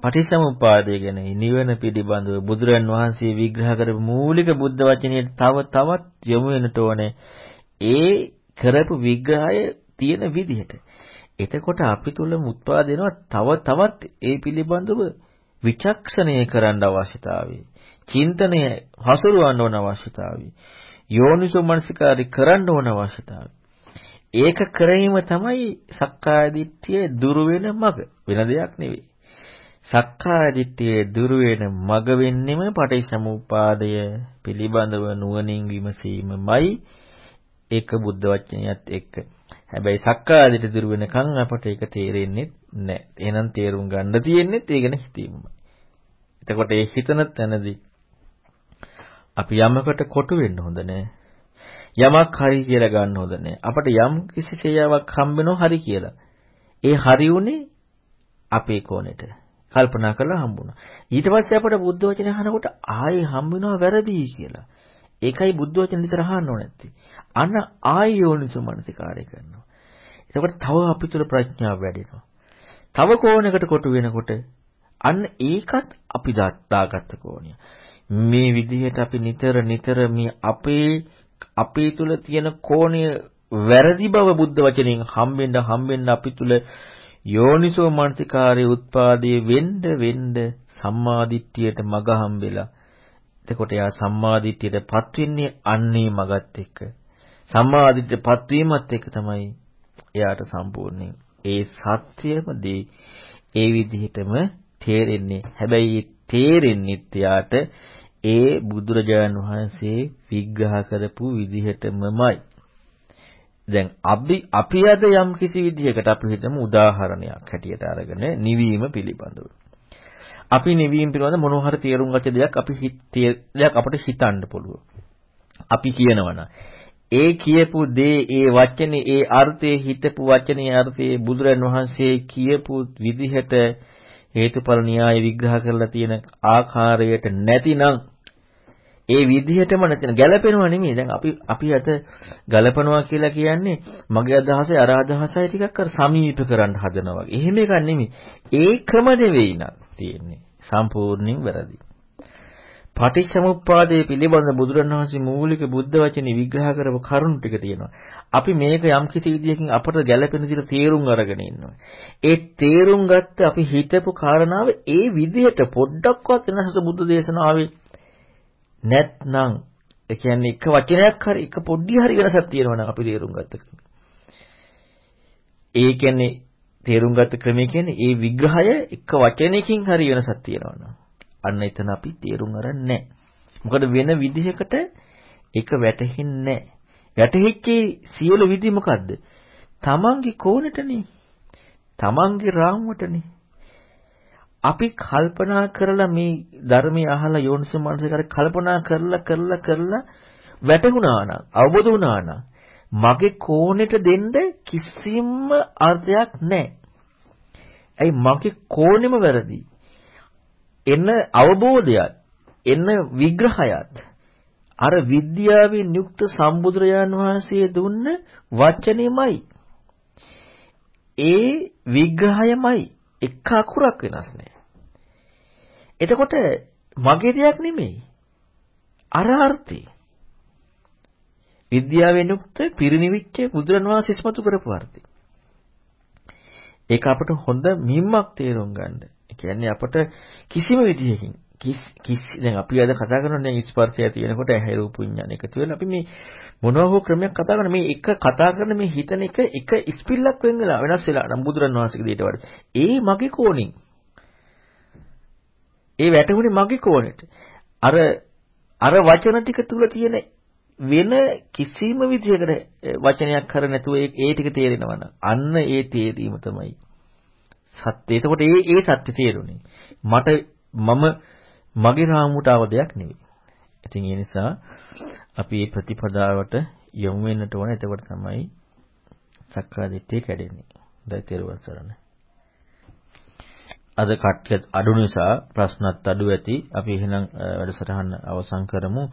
පටිසමුපාදය ගැන නිවන පිළිබඳව බුදුරන් වහන්සේ විග්‍රහ කරපු මූලික බුද්ධ වචනයේ තව තවත් යමු වෙනට ඕනේ. ඒ කරපු විග්‍රහය තියෙන විදිහට. එතකොට අපි තුල උත්පාදිනවා තව තවත් ඒ පිළිබඳව විචක්ෂණය කරන්න අවශ්‍යතාවය. චින්තනය හසුරවන්න ඕන අවශ්‍යතාවය. යෝනිසෝ මනසිකාරي කරන්න ඕන අවශ්‍යතාවය. ඒක කිරීම තමයි සක්කාය දිට්ඨිය දුරු වෙන මඟ. වෙන දෙයක් නෙවෙයි. සක්කාය දිට්ඨිය දුරු වෙන මඟ වෙන්නෙම පටිච්චසමුපාදය පිළිබඳව නුවණින් විමසීමමයි ඒක බුද්ධ වචනයත් එක්ක. හැබැයි සක්කාදිට දුර වෙනකන් අපට ඒක තේරෙන්නේ නැහැ. එහෙනම් තේරුම් ගන්න තියෙන්නේ ඒ ගැන හිතීමයි. එතකොට ඒ හිතන තැනදී අපි යමකට කොටු වෙන්න හොඳ නැහැ. යමක් හරි කියලා ගන්න හොඳ නැහැ. අපට යම් කිසි ශේයාවක් හම්බෙනව හරි කියලා. ඒ හරි උනේ අපේ කෝණෙට. කල්පනා කරලා හම්බුණා. ඊට පස්සේ අපට බුද්ධ වචන අහනකොට ආයේ හම්බ වැරදි කියලා. ඒකයි බුද්ධ වචන විතර අහන්න ඕනේ නැත්තේ. අන්න ආය යෝනිසෝ මනසිකාරය කරනවා. එතකොට තව අපි තුල ප්‍රඥාව වැඩෙනවා. තව කෝණයකට කොටු වෙනකොට අන්න ඒකත් අපි දාගත්ත කෝණය. මේ විදිහට අපි නිතර නිතර මේ අපේ අපේ තුල තියෙන කෝණය වැරදි බව බුද්ධ වචනයෙන් හම්බෙන්න හම්බෙන්න අපි තුල යෝනිසෝ මනසිකාරයේ උත්පාදයේ වෙන්න වෙන්න සම්මාදිට්ඨියට මග හම්බෙලා එතකොට එයා සම්මාදිට්ඨියටපත් වෙන්නේ අන්නේ මගත් එක්ක. සම්මාදිට්ඨියටපත් වීමත් එක්ක තමයි එයාට සම්පූර්ණයෙන් ඒ සත්‍යම දේ ඒ විදිහටම තේරෙන්නේ. හැබැයි තේරෙන්නේත් එයාට ඒ බුදුරජාණන් වහන්සේ විග්‍රහ කරපු විදිහටමමයි. දැන් අපි අපි අද යම් කිසි විදිහකට අපි හිතමු උදාහරණයක් හැටියට අරගෙන නිවීම පිළිබඳව. අපි නිවීම පිළිබඳ මොනවා හරි තේරුම් ගච්ඡ දෙයක් අපි දෙයක් අපිට හිතන්න පුළුවන්. අපි කියනවනම් ඒ කියපු දේ ඒ වචනේ ඒ අර්ථයේ හිතපු වචනේ අර්ථයේ බුදුරන් වහන්සේ කියපු විදිහට හේතුඵල න්‍යාය විග්‍රහ කරලා තියෙන ආකාරයට නැතිනම් ඒ විදිහටම නැතිනම් ගැළපෙනව නෙමෙයි. දැන් අපි අපි අත ගලපනවා කියලා කියන්නේ මගේ අදහසයි අර අදහසයි ටිකක් අර සමීප කරන්න හදනවා වගේ. එහෙම එකක් නෙමෙයි. ඒකම නෙවෙයි නක්. තියෙන්නේ. සම්පූර්ණයෙන් වැරදි. පටිච්චසමුප්පාදයේ පිළිබඳ බුදුරණවහන්සේ මූලික බුද්ධ වචනේ විග්‍රහ කරපු කරුණු ටික තියෙනවා. අපි මේක යම් කිසි විදියකින් අපට ගැළපෙන විදිහට තේරුම් අරගෙන ඉන්නවා. ඒ තේරුම් ගත්ත අපි හිතපු කාරණාව ඒ විදිහට පොඩ්ඩක්වත් වෙනස බුද්ධ දේශනාවේ නැත්නම් ඒ කියන්නේ එක වචනයක් හරි එක පොඩ්ඩි හරි වෙනසක් තියෙනවා නම් අපි තේරුම් ගත්ත ඒ කියන්නේ තේරුම් ගත්ත ක්‍රමය කියන්නේ ඒ විග්‍රහය එක වචනයකින් හරි වෙනසක් තියෙනවා අන්න එතන අපි තේරුම් අරන් නැහැ. මොකද වෙන විදිහකට ඒක වැටහෙන්නේ නැහැ. වැටහිච්ච සියලු විදි මොකද්ද? තමන්ගේ කෝණටනේ. තමන්ගේ රාමුවටනේ. අපි කල්පනා කරලා මේ ධර්මය අහලා යෝනිසෝ මනසකාරය කල්පනා කරලා කරලා කරලා වැටුණා නම් අවබෝධ වුණා නම් මගේ කෝණෙට දෙන්න කිසිම අර්ථයක් නැහැ. ඇයි මගේ කෝණෙම වැරදි. එන අවබෝධයත් එන විග්‍රහයත් අර විද්‍යාවෙන් යුක්ත සම්බුදුරජාන් වහන්සේ දුන්න වචනේමයි. ඒ විග්‍රහයමයි එක අකුරක් වෙනස් නෑ. එතකොට මගේ දෙයක් නෙමෙයි. අර අර්ථේ විද්‍යාවෙන් යුක්ත පිරිනිවිච්ච බුදුරන් වහන්සේ ඉස්මතු කරපු අර්ථය. ඒක අපට හොඳ මිම්මක් තේරුම් ගන්න. ඒ කියන්නේ අපට කිසිම විදිහකින් කිස් දැන් අපි අද කතා කරන දැන් ස්පර්ශය තියෙනකොට ඇහැ රූප විඥාන එකතු වෙලා අපි මේ මොනවා හෝ ක්‍රමයක් කතා කරන මේ එක කතා කරන මේ හිතන එක එක ස්පිල්ලක් වෙන වෙලා වෙනස් වෙලා නම් බුදුරන් වහන්සේගේ දෙයට වඩා. ඒ මගේ කෝණින්. ඒ වැටුනේ මගේ කෝණෙට අර අර වචන ටික තුල තියෙන වෙන කිසිම විදිහකට වචනයක් කර නැතුව ඒ ටික තේරෙනවා නම් අන්න ඒ තේරීම තමයි සත්‍ය. එතකොට ඒ ඒ සත්‍ය තේරුනේ. මට මම මගේ රාමුවට ආව දෙයක් නෙවෙයි. ඉතින් ඒ නිසා අපි මේ ප්‍රතිපදාවට යොමු වෙන්නට ඕන. එතකොට තමයි සක්කාය දිට්ඨිය කැඩෙන්නේ. දැන් තේරුවන් සරණයි. අද කට්ටිය අඩු නිසා ප්‍රශ්නත් අඩු ඇති. අපි එහෙනම් වැඩසටහන අවසන් කරමු.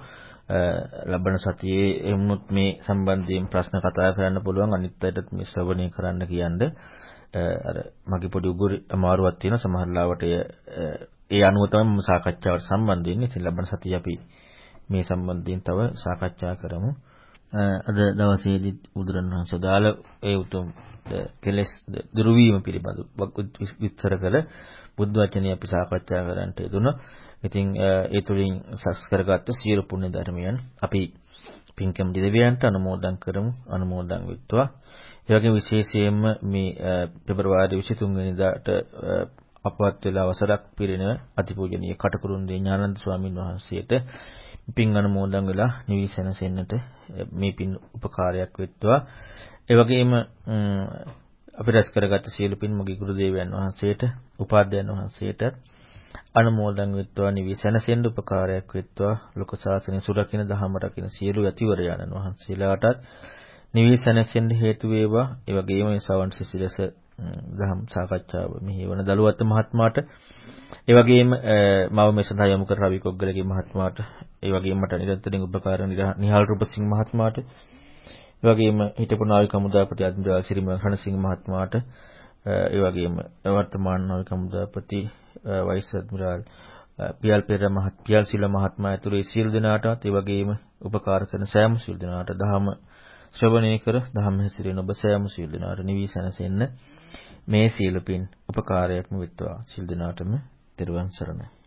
ලබන සතියේ එමුත් මේ සම්බන්ධයෙන් ප්‍රශ්න කතා කරන්න පුළුවන් අනිත් අයටත් මේ ශ්‍රවණය කරන්න කියන්නේ අර මගේ පොඩි උගුරු අමාරුවක් තියෙන සමහර ලාවට ඒ අනුව තමයි මම සාකච්ඡාවට සම්බන්ධ වෙන්නේ. ඉතින් ලබන සතිය අපි මේ සම්බන්ධයෙන් තව සාකච්ඡා කරමු. අද දවසේදී බුදුරණවහන්සේ දාල ඒ උතුම් කෙලෙස් දුරු වීම පිළිබඳව විස්තර කළ බුද්ධ වචනේ අපි සාකච්ඡා කරන්නට යෙදුණා. ඉතින් ඒ තුලින් සස් කරගත්ත සියලු පුණ්‍ය ධර්මයන් අපි පින්කම් දෙවියන්ට අනුමෝදන් කරමු අනුමෝදන් වෙත්වා. ඒ වගේම විශේෂයෙන්ම මේ පෙබරවාරි 23 වෙනිදාට අපවත් වෙලා අවසරක් පිරෙන අතිපූජනීය කටුකුරුන්දී ඥානන්ද ස්වාමින් වහන්සේට පින් අනුමෝදන් වෙලා නිවිසනසෙන්නට මේ පින් උපකාරයක් වෙත්වා. ඒ වගේම අපි රැස් කරගත්ත සියලු පින් මගේ ගුරු දේවයන් වහන්සේට, උපාධ්‍යයන් වහන්සේට අනුමෝදන් වෙත්වා නිවිසනසෙන්න උපකාරයක් වෙත්වා. ලෝක සාසනය සුරකින්න දහම රකින්න සියලු යතිවරයන්න් වහන්සේලාටත් නිවිසනසෙන්න හේතු වේවා. ඒ වගේම මේ සවන් සිසිලස දහම් සාකච්ඡාව මෙහි වන දලුවත් මහත්මයාට ඒ වගේම මම මේ සඳහා යොමු කර රවි කොග්ගලගේ මහත්මයාට ඒ වගේම මට නිරන්තරයෙන් උපකාර නිහාල් රූපසිංහ මහත්මයාට ඒ වගේම හිටපු නාවික හමුදාපති අද්මිරාල් සිරිම රණසිංහ මහත්මයාට ඒ වගේම වර්තමාන නාවික හමුදාපති වයිස් අද්මිරාල් පියල් පෙර මහත් පියල් සිල මහත්මයා ඇතුළු සියලු දෙනාටත් ඒ වගේම උපකාර කරන සෑම සියලු දෙනාට දහම ශ්‍රවණය කර ධම්ම හැසිරෙන ඔබ සෑම සියලු දෙනාට නිවිසනසෙන්න මේ සීල පින් උපකාරයක්ම වෙත්වා. සිල් දිනාටම තෙරුවන් සරණයි.